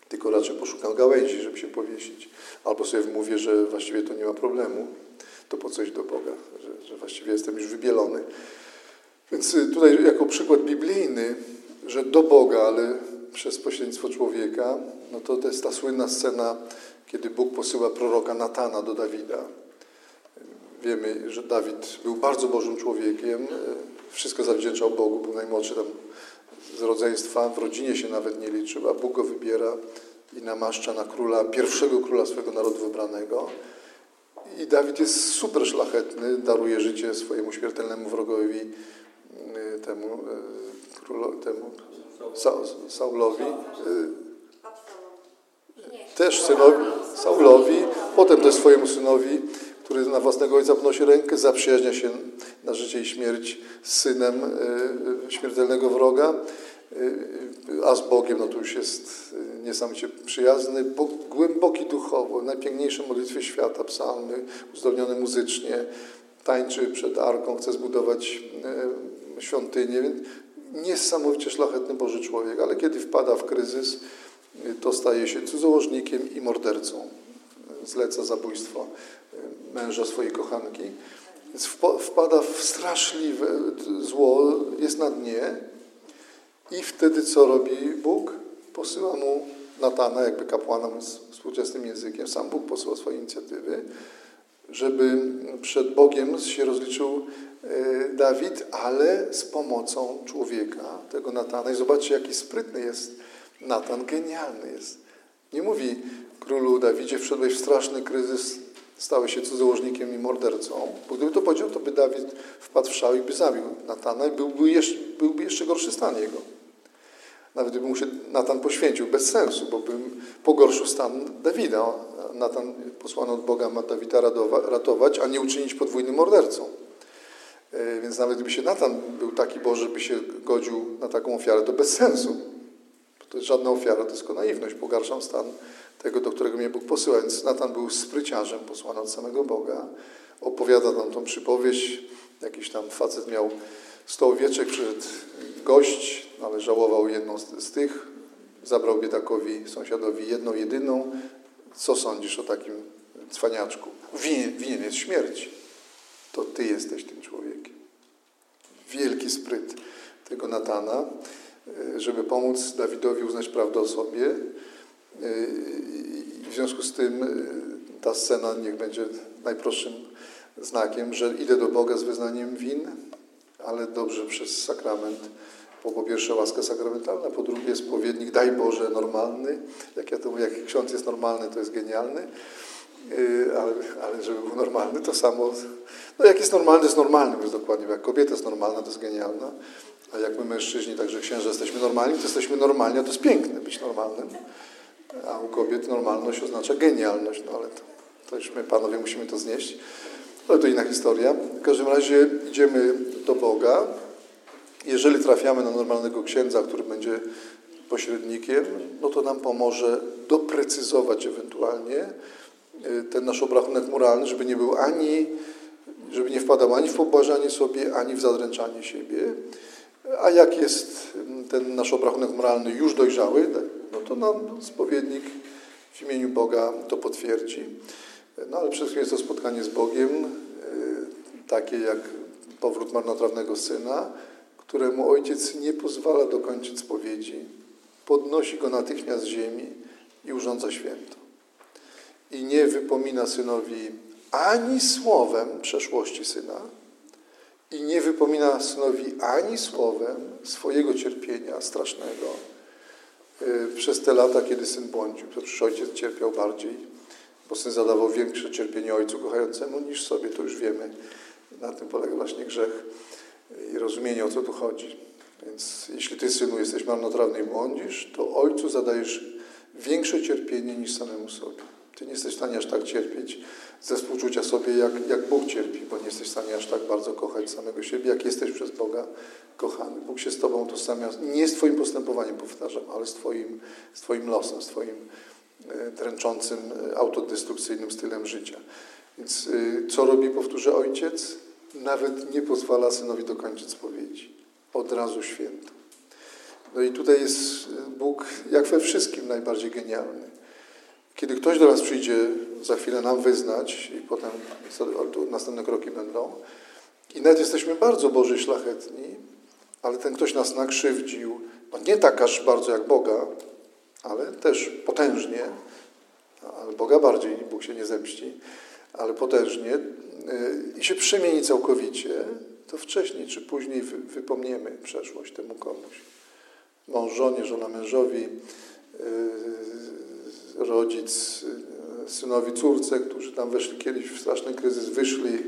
tylko raczej poszukam gałęzi, żeby się powiesić. Albo sobie mówię, że właściwie to nie ma problemu, to po coś do Boga, że, że właściwie jestem już wybielony. Więc y, tutaj jako przykład biblijny, że do Boga, ale przez pośrednictwo człowieka, no to to jest ta słynna scena, kiedy Bóg posyła proroka Natana do Dawida. Wiemy, że Dawid był bardzo Bożym człowiekiem, wszystko zawdzięczał Bogu, był najmłodszy tam z rodzeństwa, w rodzinie się nawet nie liczył, a Bóg go wybiera i namaszcza na króla, pierwszego króla swojego narodu wybranego. I Dawid jest super szlachetny, daruje życie swojemu śmiertelnemu wrogowi, y, temu, y, królo, temu Sa Saulowi. Y, też synowi Saulowi, potem też swojemu synowi, który na własnego ojca podnosi rękę, zaprzyjaźnia się na życie i śmierć z synem śmiertelnego wroga, a z Bogiem no to już jest niesamowicie przyjazny, głęboki duchowo, najpiękniejsze modlitwy świata, psalmy, uzdolnione muzycznie, tańczy przed arką, chce zbudować świątynię. Niesamowicie szlachetny Boży człowiek, ale kiedy wpada w kryzys, to staje się cudzołożnikiem i mordercą. Zleca zabójstwo męża swojej kochanki. Więc wpada w straszliwe zło, jest na dnie. I wtedy co robi Bóg? Posyła mu Natana, jakby kapłana współczesnym językiem. Sam Bóg posyła swoje inicjatywy, żeby przed Bogiem się rozliczył e, Dawid, ale z pomocą człowieka, tego Natana. I zobaczcie, jaki sprytny jest Natan, genialny jest. Nie mówi królu Dawidzie, wszedłeś w straszny kryzys, stałeś się cudzołożnikiem i mordercą. Bo gdyby to powiedział, to by Dawid wpadł w szał i by zabił Natana i byłby jeszcze, byłby jeszcze gorszy stan jego. Nawet gdyby mu się Natan poświęcił, bez sensu, bo bym pogorszył stan Dawida. Natan posłany od Boga ma Dawida ratować, a nie uczynić podwójnym mordercą. E, więc nawet gdyby się Natan był taki Boży, by się godził na taką ofiarę, to bez sensu. To jest żadna ofiara, to jest tylko naiwność. Pogarszam stan tego, do którego mnie Bóg posyła. Więc Natan był spryciarzem posłany od samego Boga. Opowiada nam tą przypowieść. Jakiś tam facet miał sto owieczek, przyszedł gość, ale żałował jedną z, tych. Zabrał biedakowi, sąsiadowi jedną, jedyną. Co sądzisz o takim cwaniaczku? Winien, winien jest śmierci. To ty jesteś tym człowiekiem. Wielki spryt tego Natana. E, żeby pomóc Dawidowi uznać prawdę o sobie. E, I w związku z tym e, ta scena niech będzie najprostszym znakiem, że idę do Boga z wyznaniem win, ale dobrze przez sakrament. Po, po pierwsze łaska sakramentalna, po drugie spowiednik, daj Boże, normalny. Jak ja to mówię, jak ksiądz jest normalny, to jest genialny. Ale, ale żeby był normalny, to samo. No jak jest normalny, jest normalny, jest dokładnie. Jak kobieta jest normalna, to jest genialna. A jak my mężczyźni, także księża jesteśmy normalni, to jesteśmy normalni, a to jest piękne być normalnym. A u kobiet normalność oznacza genialność, no ale to, to już my panowie musimy to znieść. Ale to inna historia. W każdym razie idziemy do Boga. Jeżeli trafiamy na normalnego księdza, który będzie pośrednikiem, no to nam pomoże doprecyzować ewentualnie y, ten nasz obrachunek moralny, żeby nie był ani, żeby nie wpadał ani w pobłażanie sobie, ani w zadręczanie siebie. A jak jest ten nasz obrachunek moralny już dojrzały, no to nam spowiednik w imieniu Boga to potwierdzi. No ale przede wszystkim jest to spotkanie z Bogiem, e, takie jak powrót marnotrawnego syna, któremu ojciec nie pozwala dokończyć spowiedzi, podnosi go natychmiast z ziemi i urządza święto. I nie wypomina synowi ani słowem przeszłości syna, i nie wypomina synowi ani słowem swojego cierpienia strasznego y, przez te lata, kiedy syn błądził. Przecież ojciec cierpiał bardziej, bo syn zadawał większe cierpienie ojcu kochającemu niż sobie, to już wiemy. Na tym polega właśnie grzech i rozumienie, o co tu chodzi. Więc jeśli ty, synu, jesteś marnotrawny i błądzisz, to ojcu zadajesz większe cierpienie niż samemu sobie. Ty nie jesteś w stanie aż tak cierpieć ze współczucia sobie, jak, jak Bóg cierpi, bo nie jesteś w stanie aż tak bardzo kochać samego siebie, jak jesteś przez Boga kochany. Bóg się z Tobą tożsamia, nie z Twoim postępowaniem, powtarzam, ale z Twoim, z twoim losem, z Twoim e, dręczącym, e, autodestrukcyjnym stylem życia. Więc e, co robi, powtórzę, ojciec? Nawet nie pozwala synowi dokończyć spowiedzi. Od razu święto. No i tutaj jest Bóg, jak we wszystkim, najbardziej genialny. Kiedy ktoś do nas przyjdzie za chwilę nam wyznać i potem następne kroki będą, i nawet jesteśmy bardzo Boży szlachetni, ale ten ktoś nas nakrzywdził, no nie tak aż bardzo jak Boga, ale też potężnie, ale Boga bardziej, Bóg się nie zemści, ale potężnie y, i się przemieni całkowicie, to wcześniej czy później wypomniemy przeszłość temu komuś. Mąż żonie, żona mężowi, y, rodzic e, synowi, córce, którzy tam weszli kiedyś w straszny kryzys, wyszli,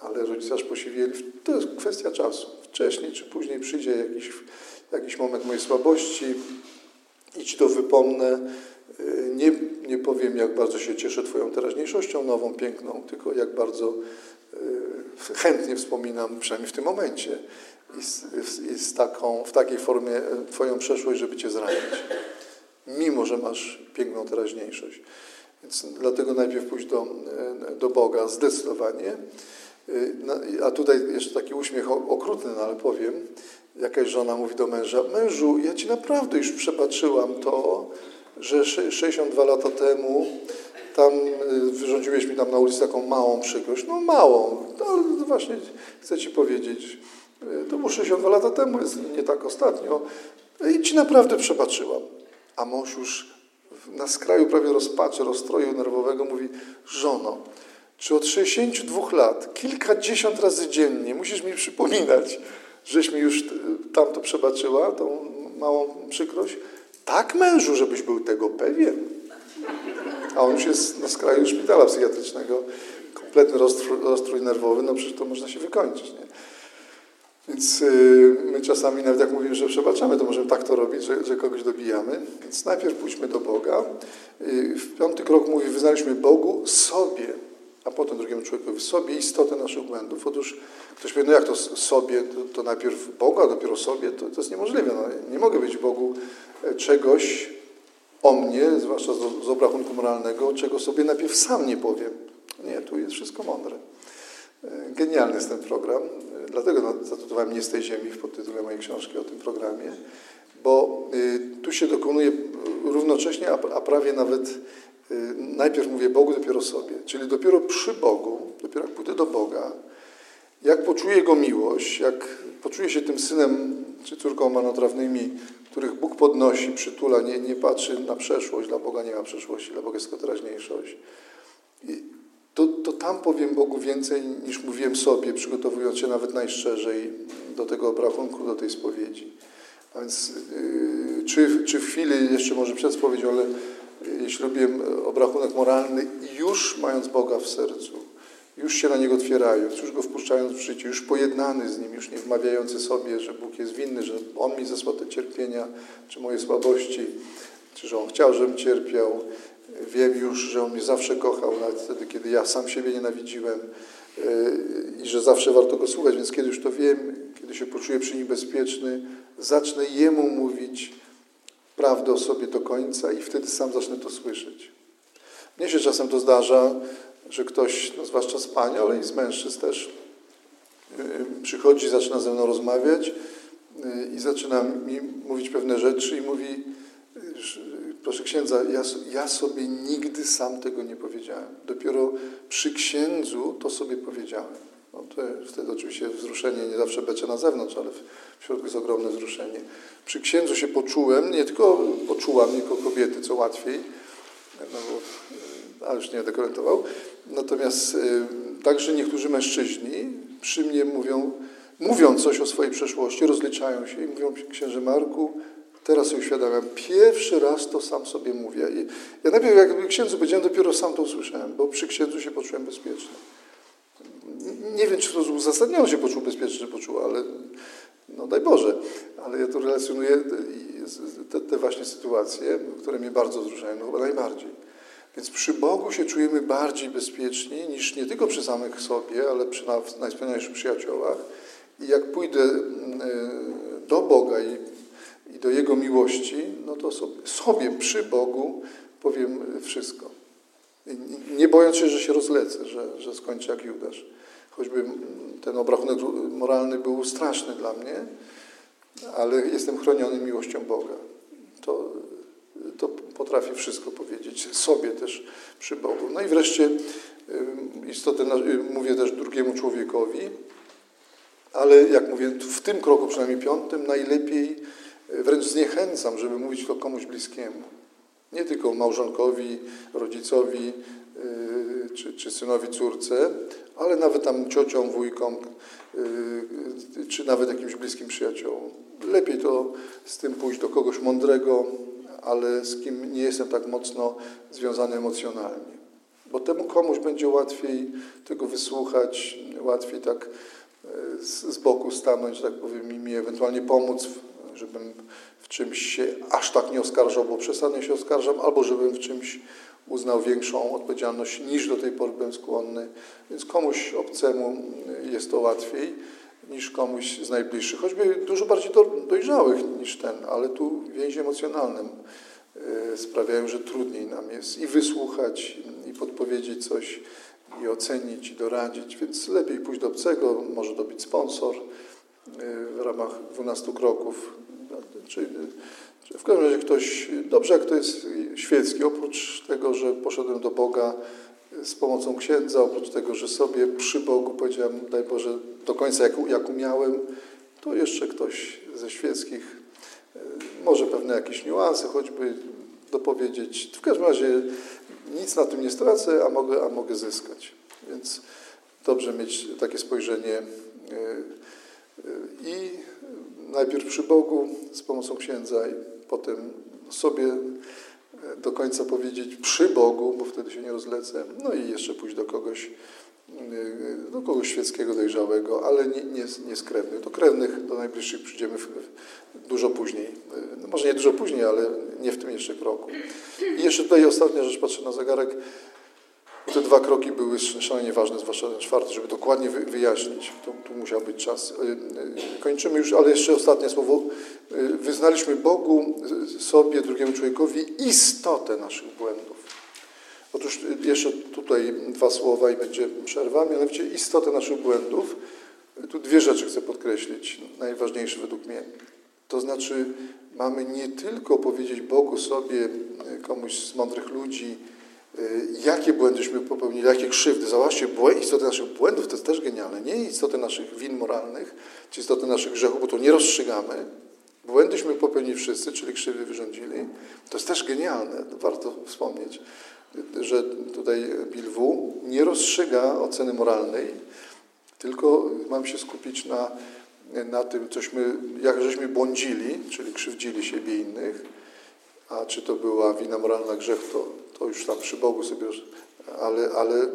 ale rodzice aż posiwieli. To jest kwestia czasu. Wcześniej czy później przyjdzie jakiś, jakiś moment mojej słabości i Ci to wypomnę. E, nie nie powiem, jak bardzo się cieszę Twoją teraźniejszością nową, piękną, tylko jak bardzo y, chętnie wspominam, przynajmniej w tym momencie, i z, i z taką, w takiej formie Twoją przeszłość, żeby Cię zranić. Mimo, że masz piękną teraźniejszość. Więc dlatego najpierw pójść do, do Boga zdecydowanie. A tutaj jeszcze taki uśmiech okrutny, no ale powiem. Jakaś żona mówi do męża, mężu, ja Ci naprawdę już przebaczyłam to, że 62 lata temu tam wyrządziłeś mi tam na ulicy taką małą przykrość. No małą, no, właśnie chcę Ci powiedzieć, to było 62 lata temu, jest nie tak ostatnio. I Ci naprawdę przebaczyłam. A mąż już na skraju prawie rozpaczy, rozstroju nerwowego mówi, żono, czy od 62 lat, kilkadziesiąt razy dziennie musisz mi przypominać, żeś mi już tamto przebaczyła, tą małą przykrość? Tak, mężu, żebyś był tego pewien. A on już jest na skraju szpitala psychiatrycznego, kompletny rozstrój, rozstrój nerwowy, no przecież to można się wykończyć, nie? Więc yy, my czasami nawet jak mówimy, że przebaczamy, to możemy tak to robić, że, że kogoś dobijamy. Więc najpierw pójdźmy do Boga. Yy, w piąty krok mówi, wyznaliśmy Bogu sobie, a potem drugiemu człowiekowi sobie istotę naszych błędów. Otóż ktoś powie, no jak to sobie, to, to najpierw Boga, dopiero sobie, to, to jest niemożliwe. No, nie mogę być Bogu czegoś o mnie, zwłaszcza z, z obrachunku moralnego, czego sobie najpierw sam nie powiem. Nie, tu jest wszystko mądre. Genialny jest ten program, dlatego zatytułowałem Nie z tej ziemi w podtytule mojej książki o tym programie, bo tu się dokonuje równocześnie, a prawie nawet najpierw mówię Bogu, dopiero sobie. Czyli dopiero przy Bogu, dopiero jak pójdę do Boga, jak poczuję Jego miłość, jak poczuję się tym synem czy córką marnotrawnymi, których Bóg podnosi, przytula, nie, nie patrzy na przeszłość, dla Boga nie ma przeszłości, dla Boga jest tylko teraźniejszość. I to, to tam powiem Bogu więcej niż mówiłem sobie, przygotowując się nawet najszczerzej do tego obrachunku, do tej spowiedzi. A więc yy, czy, czy w chwili, jeszcze może przed spowiedzią, ale jeśli robiłem obrachunek moralny, już mając Boga w sercu, już się na Niego otwierając, już Go wpuszczając w życie, już pojednany z Nim, już nie wmawiający sobie, że Bóg jest winny, że On mi zesłał te cierpienia, czy moje słabości, czy że On chciał, żebym cierpiał. Wiem już, że On mnie zawsze kochał, nawet wtedy, kiedy ja sam siebie nienawidziłem i że zawsze warto Go słuchać, więc kiedy już to wiem, kiedy się poczuję przy Nim bezpieczny, zacznę Jemu mówić prawdę o sobie do końca i wtedy sam zacznę to słyszeć. Mnie się czasem to zdarza, że ktoś, no zwłaszcza z pań, ale i z mężczyzn też, yy, przychodzi, zaczyna ze mną rozmawiać yy, i zaczyna mi mówić pewne rzeczy i mówi, proszę księdza, ja, ja sobie nigdy sam tego nie powiedziałem. Dopiero przy księdzu to sobie powiedziałem. No to wtedy oczywiście wzruszenie nie zawsze becze na zewnątrz, ale w środku jest ogromne wzruszenie. Przy księdzu się poczułem, nie tylko poczułam, tylko kobiety, co łatwiej, no bo, ale już nie będę komentował. Natomiast y, także niektórzy mężczyźni przy mnie mówią, mówią coś o swojej przeszłości, rozliczają się i mówią, księże Marku, teraz sobie uświadamiam, pierwszy raz to sam sobie mówię. I ja najpierw jak księdzu powiedziałem, dopiero sam to usłyszałem, bo przy księdzu się poczułem bezpieczny. Nie wiem, czy to uzasadniono się poczuł bezpiecznie, poczuł, ale no daj Boże. Ale ja to relacjonuję te, te właśnie sytuacje, które mnie bardzo wzruszają, no chyba najbardziej. Więc przy Bogu się czujemy bardziej bezpieczni niż nie tylko przy samych sobie, ale przy najwspanialszych przyjaciołach. I jak pójdę e, do Boga i, i do Jego miłości, no to sobie, sobie przy Bogu powiem wszystko. Nie bojąc się, że się rozlecę, że, że skończę jak Judasz. Choćby ten obrachunek moralny był straszny dla mnie, ale jestem chroniony miłością Boga. To, to potrafię wszystko powiedzieć, sobie też przy Bogu. No i wreszcie istotę mówię też drugiemu człowiekowi, ale jak mówię, w tym kroku, przynajmniej piątym, najlepiej wręcz zniechęcam, żeby mówić to komuś bliskiemu. Nie tylko małżonkowi, rodzicowi yy, czy, czy synowi, córce, ale nawet tam ciociom, wujkom, yy, czy nawet jakimś bliskim przyjaciołom. Lepiej to z tym pójść do kogoś mądrego, ale z kim nie jestem tak mocno związany emocjonalnie. Bo temu komuś będzie łatwiej tego wysłuchać, łatwiej tak z, z boku stanąć, tak powiem, i mi ewentualnie pomóc żebym w czymś się aż tak nie oskarżał, bo przesadnie się oskarżam, albo żebym w czymś uznał większą odpowiedzialność niż do tej pory byłem skłonny. Więc komuś obcemu jest to łatwiej niż komuś z najbliższych, choćby dużo bardziej do, dojrzałych niż ten, ale tu więzi emocjonalnym y, sprawiają, że trudniej nam jest i wysłuchać, i podpowiedzieć coś, i ocenić, i doradzić, więc lepiej pójść do obcego, może to być sponsor y, w ramach 12 kroków, czy, czy w każdym razie ktoś, dobrze jak to jest świecki, oprócz tego, że poszedłem do Boga z pomocą księdza, oprócz tego, że sobie przy Bogu powiedziałem, daj Boże, do końca jak, jak umiałem, to jeszcze ktoś ze świeckich y, może pewne jakieś niuanse choćby dopowiedzieć. W każdym razie nic na tym nie stracę, a mogę, a mogę zyskać. Więc dobrze mieć takie spojrzenie y, y, i najpierw przy Bogu z pomocą księdza i potem sobie do końca powiedzieć przy Bogu, bo wtedy się nie rozlecę, no i jeszcze pójść do kogoś, do kogoś świeckiego, dojrzałego, ale nie, nie, nie z krewnych. Do krewnych, do najbliższych przyjdziemy w, dużo później. No może nie dużo później, ale nie w tym jeszcze kroku. I jeszcze tutaj ostatnia rzecz, patrzę na zegarek. Te dwa kroki były szalenie ważne, zwłaszcza ten czwarty, żeby dokładnie wyjaśnić. Tu, tu musiał być czas. Kończymy już, ale jeszcze ostatnie słowo. Wyznaliśmy Bogu, sobie, drugiemu człowiekowi istotę naszych błędów. Otóż jeszcze tutaj dwa słowa i będzie przerwa, mianowicie istotę naszych błędów. Tu dwie rzeczy chcę podkreślić, najważniejsze według mnie. To znaczy, mamy nie tylko powiedzieć Bogu, sobie, komuś z mądrych ludzi, jakie błędyśmy popełnili, jakie krzywdy. Zobaczcie, istotę naszych błędów to jest też genialne. Nie istotę naszych win moralnych, czy istotę naszych grzechów, bo to nie rozstrzygamy. Błędyśmy popełnili wszyscy, czyli krzywdy wyrządzili. To jest też genialne, warto wspomnieć, że tutaj Bilwu nie rozstrzyga oceny moralnej, tylko mam się skupić na, na tym, cośmy, jak żeśmy błądzili, czyli krzywdzili siebie i innych, a czy to była wina moralna, grzech, to, to już tam przy Bogu sobie, ale, ale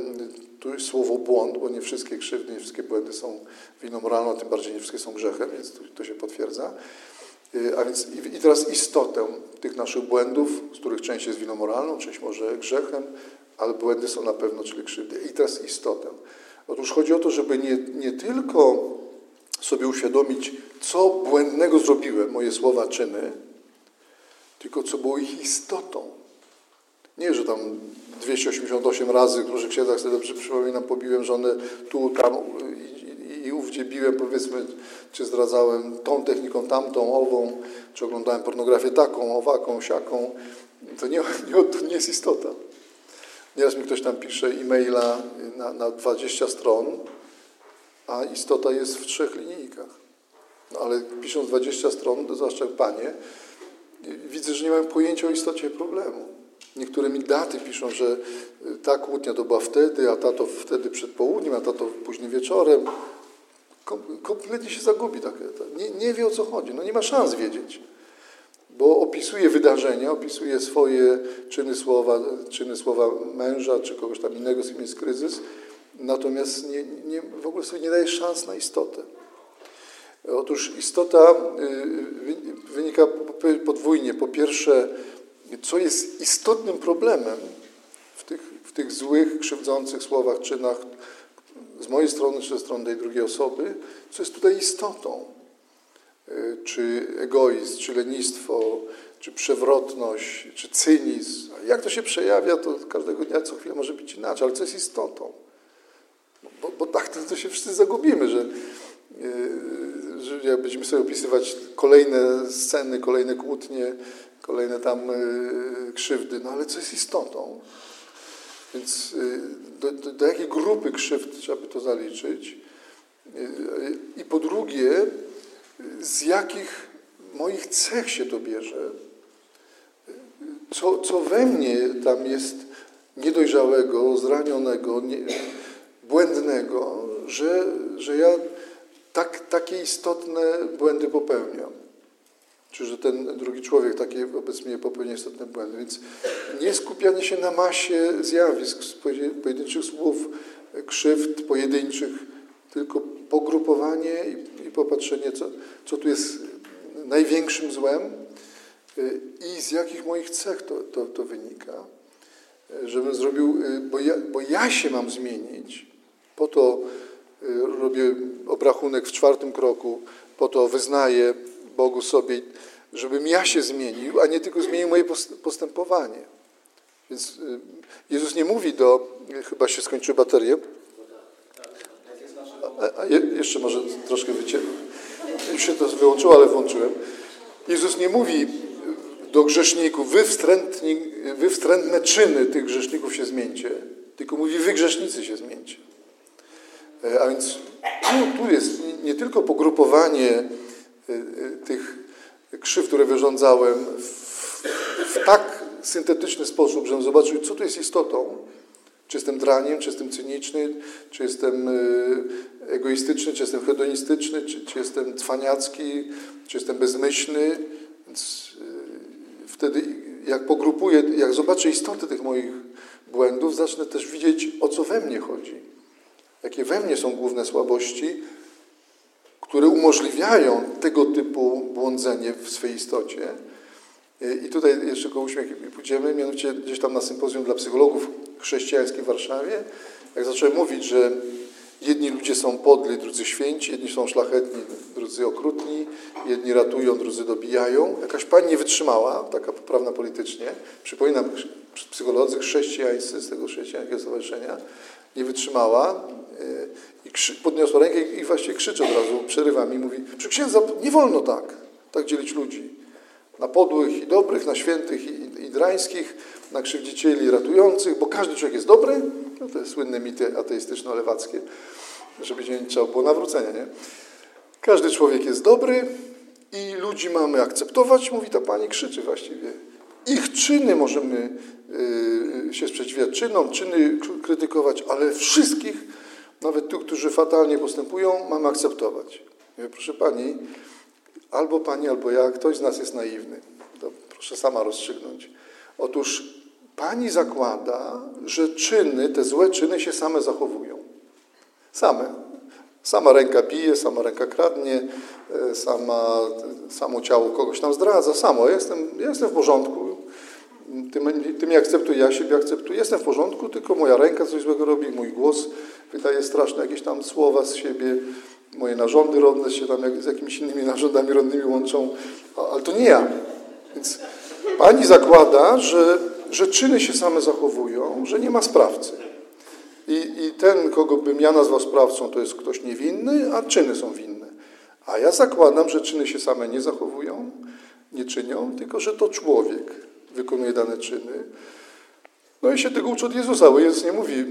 tu jest słowo błąd, bo nie wszystkie krzywdy, nie wszystkie błędy są winą moralną, tym bardziej nie wszystkie są grzechem, więc to, to się potwierdza. A więc i teraz istotę tych naszych błędów, z których część jest winą moralną, część może grzechem, ale błędy są na pewno, czyli krzywdy. I teraz istotę. Otóż chodzi o to, żeby nie, nie tylko sobie uświadomić, co błędnego zrobiłem, moje słowa, czyny, tylko co było ich istotą. Nie, że tam 288 razy, którzy księdzach sobie dobrze przypominam, pobiłem żonę tu, tam i, i, ówdzie biłem, powiedzmy, czy zdradzałem tą techniką, tamtą, ową, czy oglądałem pornografię taką, owaką, siaką. To nie, nie, to nie jest istota. Nieraz mi ktoś tam pisze e-maila na, na 20 stron, a istota jest w trzech linijkach. No, ale pisząc 20 stron, zwłaszcza panie, widzę, że nie mają pojęcia o istocie problemu. Niektóre mi daty piszą, że ta kłótnia to była wtedy, a ta to wtedy przed południem, a ta to późnym wieczorem. Kompletnie się zagubi. Takie, nie, nie wie o co chodzi. No nie ma szans wiedzieć. Bo opisuje wydarzenia, opisuje swoje czyny słowa, czyny słowa męża, czy kogoś tam innego, z kim jest kryzys, natomiast nie, nie, w ogóle sobie nie daje szans na istotę. Otóż istota wynika podwójnie. Po pierwsze, co jest istotnym problemem w tych, w tych złych, krzywdzących słowach, czynach z mojej strony, czy ze strony tej drugiej osoby, co jest tutaj istotą. Czy egoizm, czy lenistwo, czy przewrotność, czy cynizm. Jak to się przejawia, to każdego dnia, co chwilę może być inaczej, ale co jest istotą? Bo, bo tak to, to się wszyscy zagubimy, że że jak będziemy sobie opisywać kolejne sceny, kolejne kłótnie, kolejne tam y, krzywdy, no ale co jest istotą? Więc y, do, do, do jakiej grupy krzywd trzeba by to zaliczyć? Y, I po drugie, z jakich moich cech się to bierze? Co, co we mnie tam jest niedojrzałego, zranionego, nie, błędnego, że, że ja tak, takie istotne błędy popełniam. Czy że ten drugi człowiek takie wobec mnie popełnia istotne błędy. Więc nie skupianie się na masie zjawisk, pojedynczych słów, krzywd pojedynczych, tylko pogrupowanie i, i popatrzenie, co, co tu jest największym złem y, i z jakich moich cech to, to, to wynika. Żebym zrobił, y, bo ja, bo ja się mam zmienić, po to y, robię obrachunek w czwartym kroku, po to wyznaję Bogu sobie, żebym ja się zmienił, a nie tylko zmienił moje post- postępowanie. Więc y, Jezus nie mówi do, chyba się skończyły baterie, a, a je, jeszcze może troszkę wycie... Już się to wyłączyło, ale włączyłem. Jezus nie mówi do grzeszników, wy, wstrętni, wy wstrętne czyny tych grzeszników się zmieńcie, tylko mówi, wy grzesznicy się zmieńcie. E, A więc tu, tu jest nie tylko pogrupowanie tych krzyw, które wyrządzałem w, w tak syntetyczny sposób, żebym zobaczył, co tu jest istotą, czy jestem draniem, czy jestem cyniczny, czy jestem y, egoistyczny, czy jestem hedonistyczny, czy, czy jestem cwaniacki, czy jestem bezmyślny. Więc y, wtedy jak pogrupuję, jak zobaczę istotę tych moich błędów, zacznę też widzieć, o co we mnie chodzi. Jakie we mnie są główne słabości, które umożliwiają tego typu błądzenie w swej istocie. I tutaj jeszcze koło uśmiech pójdziemy, mianowicie gdzieś tam na sympozjum dla psychologów chrześcijańskich w Warszawie, jak zacząłem mówić, że jedni ludzie są podli, drudzy święci, jedni są szlachetni, drudzy okrutni, jedni ratują, drudzy dobijają. Jakaś pani nie wytrzymała, taka poprawna politycznie, przypominam, psycholodzy chrześcijańscy z tego chrześcijańskiego stowarzyszenia, nie wytrzymała i podniosła rękę i właściwie krzyczy od razu, przerywa mi, mówi, przy księdza nie wolno tak, tak dzielić ludzi na podłych i dobrych, na świętych i, i drańskich, na krzywdzicieli ratujących, bo każdy człowiek jest dobry, no to jest słynne mity ateistyczno-lewackie, żeby się nie trzeba było nawrócenia, nie? Każdy człowiek jest dobry i ludzi mamy akceptować, mówi ta pani, krzyczy właściwie. Ich czyny możemy y, się sprzeciwiać czynom, czyny krytykować, ale wszystkich, nawet tych, którzy fatalnie postępują, mamy akceptować. Mówię, proszę pani, albo pani, albo ja, ktoś z nas jest naiwny. To proszę sama rozstrzygnąć. Otóż pani zakłada, że czyny, te złe czyny się same zachowują. Same. Sama ręka bije, sama ręka kradnie, e, sama, samo ciało kogoś tam zdradza, samo. Jestem, jestem w porządku. Ty, ty mnie akceptuj, ja siebie akceptuję. Jestem w porządku, tylko moja ręka coś złego robi, mój głos wydaje straszne jakieś tam słowa z siebie, moje narządy rodne się tam jak, z jakimiś innymi narządami rodnymi łączą, ale to nie ja. Więc pani zakłada, że, że czyny się same zachowują, że nie ma sprawcy. I, I ten, kogo bym ja nazwał sprawcą, to jest ktoś niewinny, a czyny są winne. A ja zakładam, że czyny się same nie zachowują, nie czynią, tylko że to człowiek wykonuje dane czyny. No i się tego uczy od Jezusa, bo Jezus nie mówi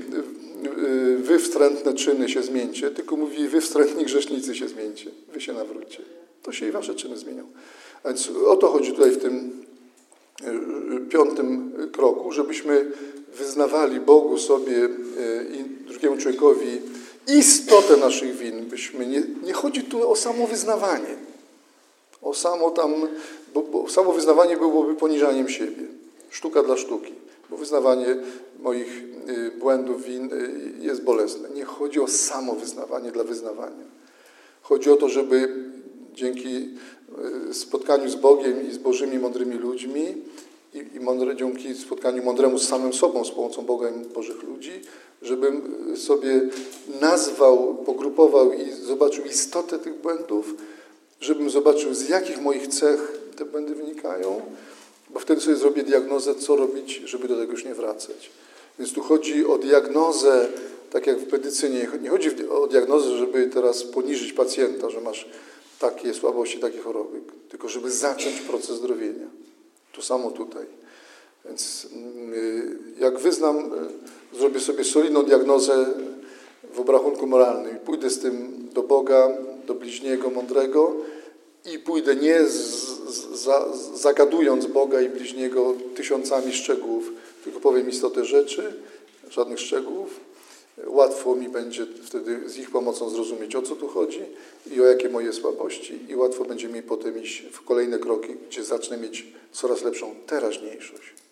wy wstrętne czyny się zmieńcie, tylko mówi wy wstrętni grzesznicy się zmieńcie, wy się nawróćcie. To się i wasze czyny zmienią. A więc o to chodzi tutaj w tym piątym kroku, żebyśmy wyznawali Bogu sobie i drugiemu człowiekowi istotę naszych win. Byśmy nie, nie chodzi tu o samo wyznawanie. O samo tam, bo, bo samo wyznawanie byłoby poniżaniem siebie. Sztuka dla sztuki. Bo wyznawanie moich błędów, win jest bolesne. Nie chodzi o samo wyznawanie dla wyznawania. Chodzi o to, żeby dzięki spotkaniu z Bogiem i z Bożymi, mądrymi ludźmi i, i mądre, dzięki spotkaniu mądremu z samym sobą, z pomocą Boga i Bożych ludzi, żebym sobie nazwał, pogrupował i zobaczył istotę tych błędów, żebym zobaczył, z jakich moich cech te błędy wynikają, bo wtedy sobie zrobię diagnozę, co robić, żeby do tego już nie wracać. Więc tu chodzi o diagnozę, tak jak w medycynie. Nie chodzi o diagnozę, żeby teraz poniżyć pacjenta, że masz takie słabości, takie choroby, tylko żeby zacząć proces zdrowienia. To samo tutaj. Więc jak wyznam, zrobię sobie solidną diagnozę w obrachunku moralnym i pójdę z tym do Boga, do bliźniego mądrego i pójdę nie z, z, za, zagadując Boga i bliźniego tysiącami szczegółów, tylko powiem istotę rzeczy, żadnych szczegółów. Łatwo mi będzie wtedy z ich pomocą zrozumieć, o co tu chodzi i o jakie moje słabości i łatwo będzie mi potem iść w kolejne kroki, gdzie zacznę mieć coraz lepszą teraźniejszość.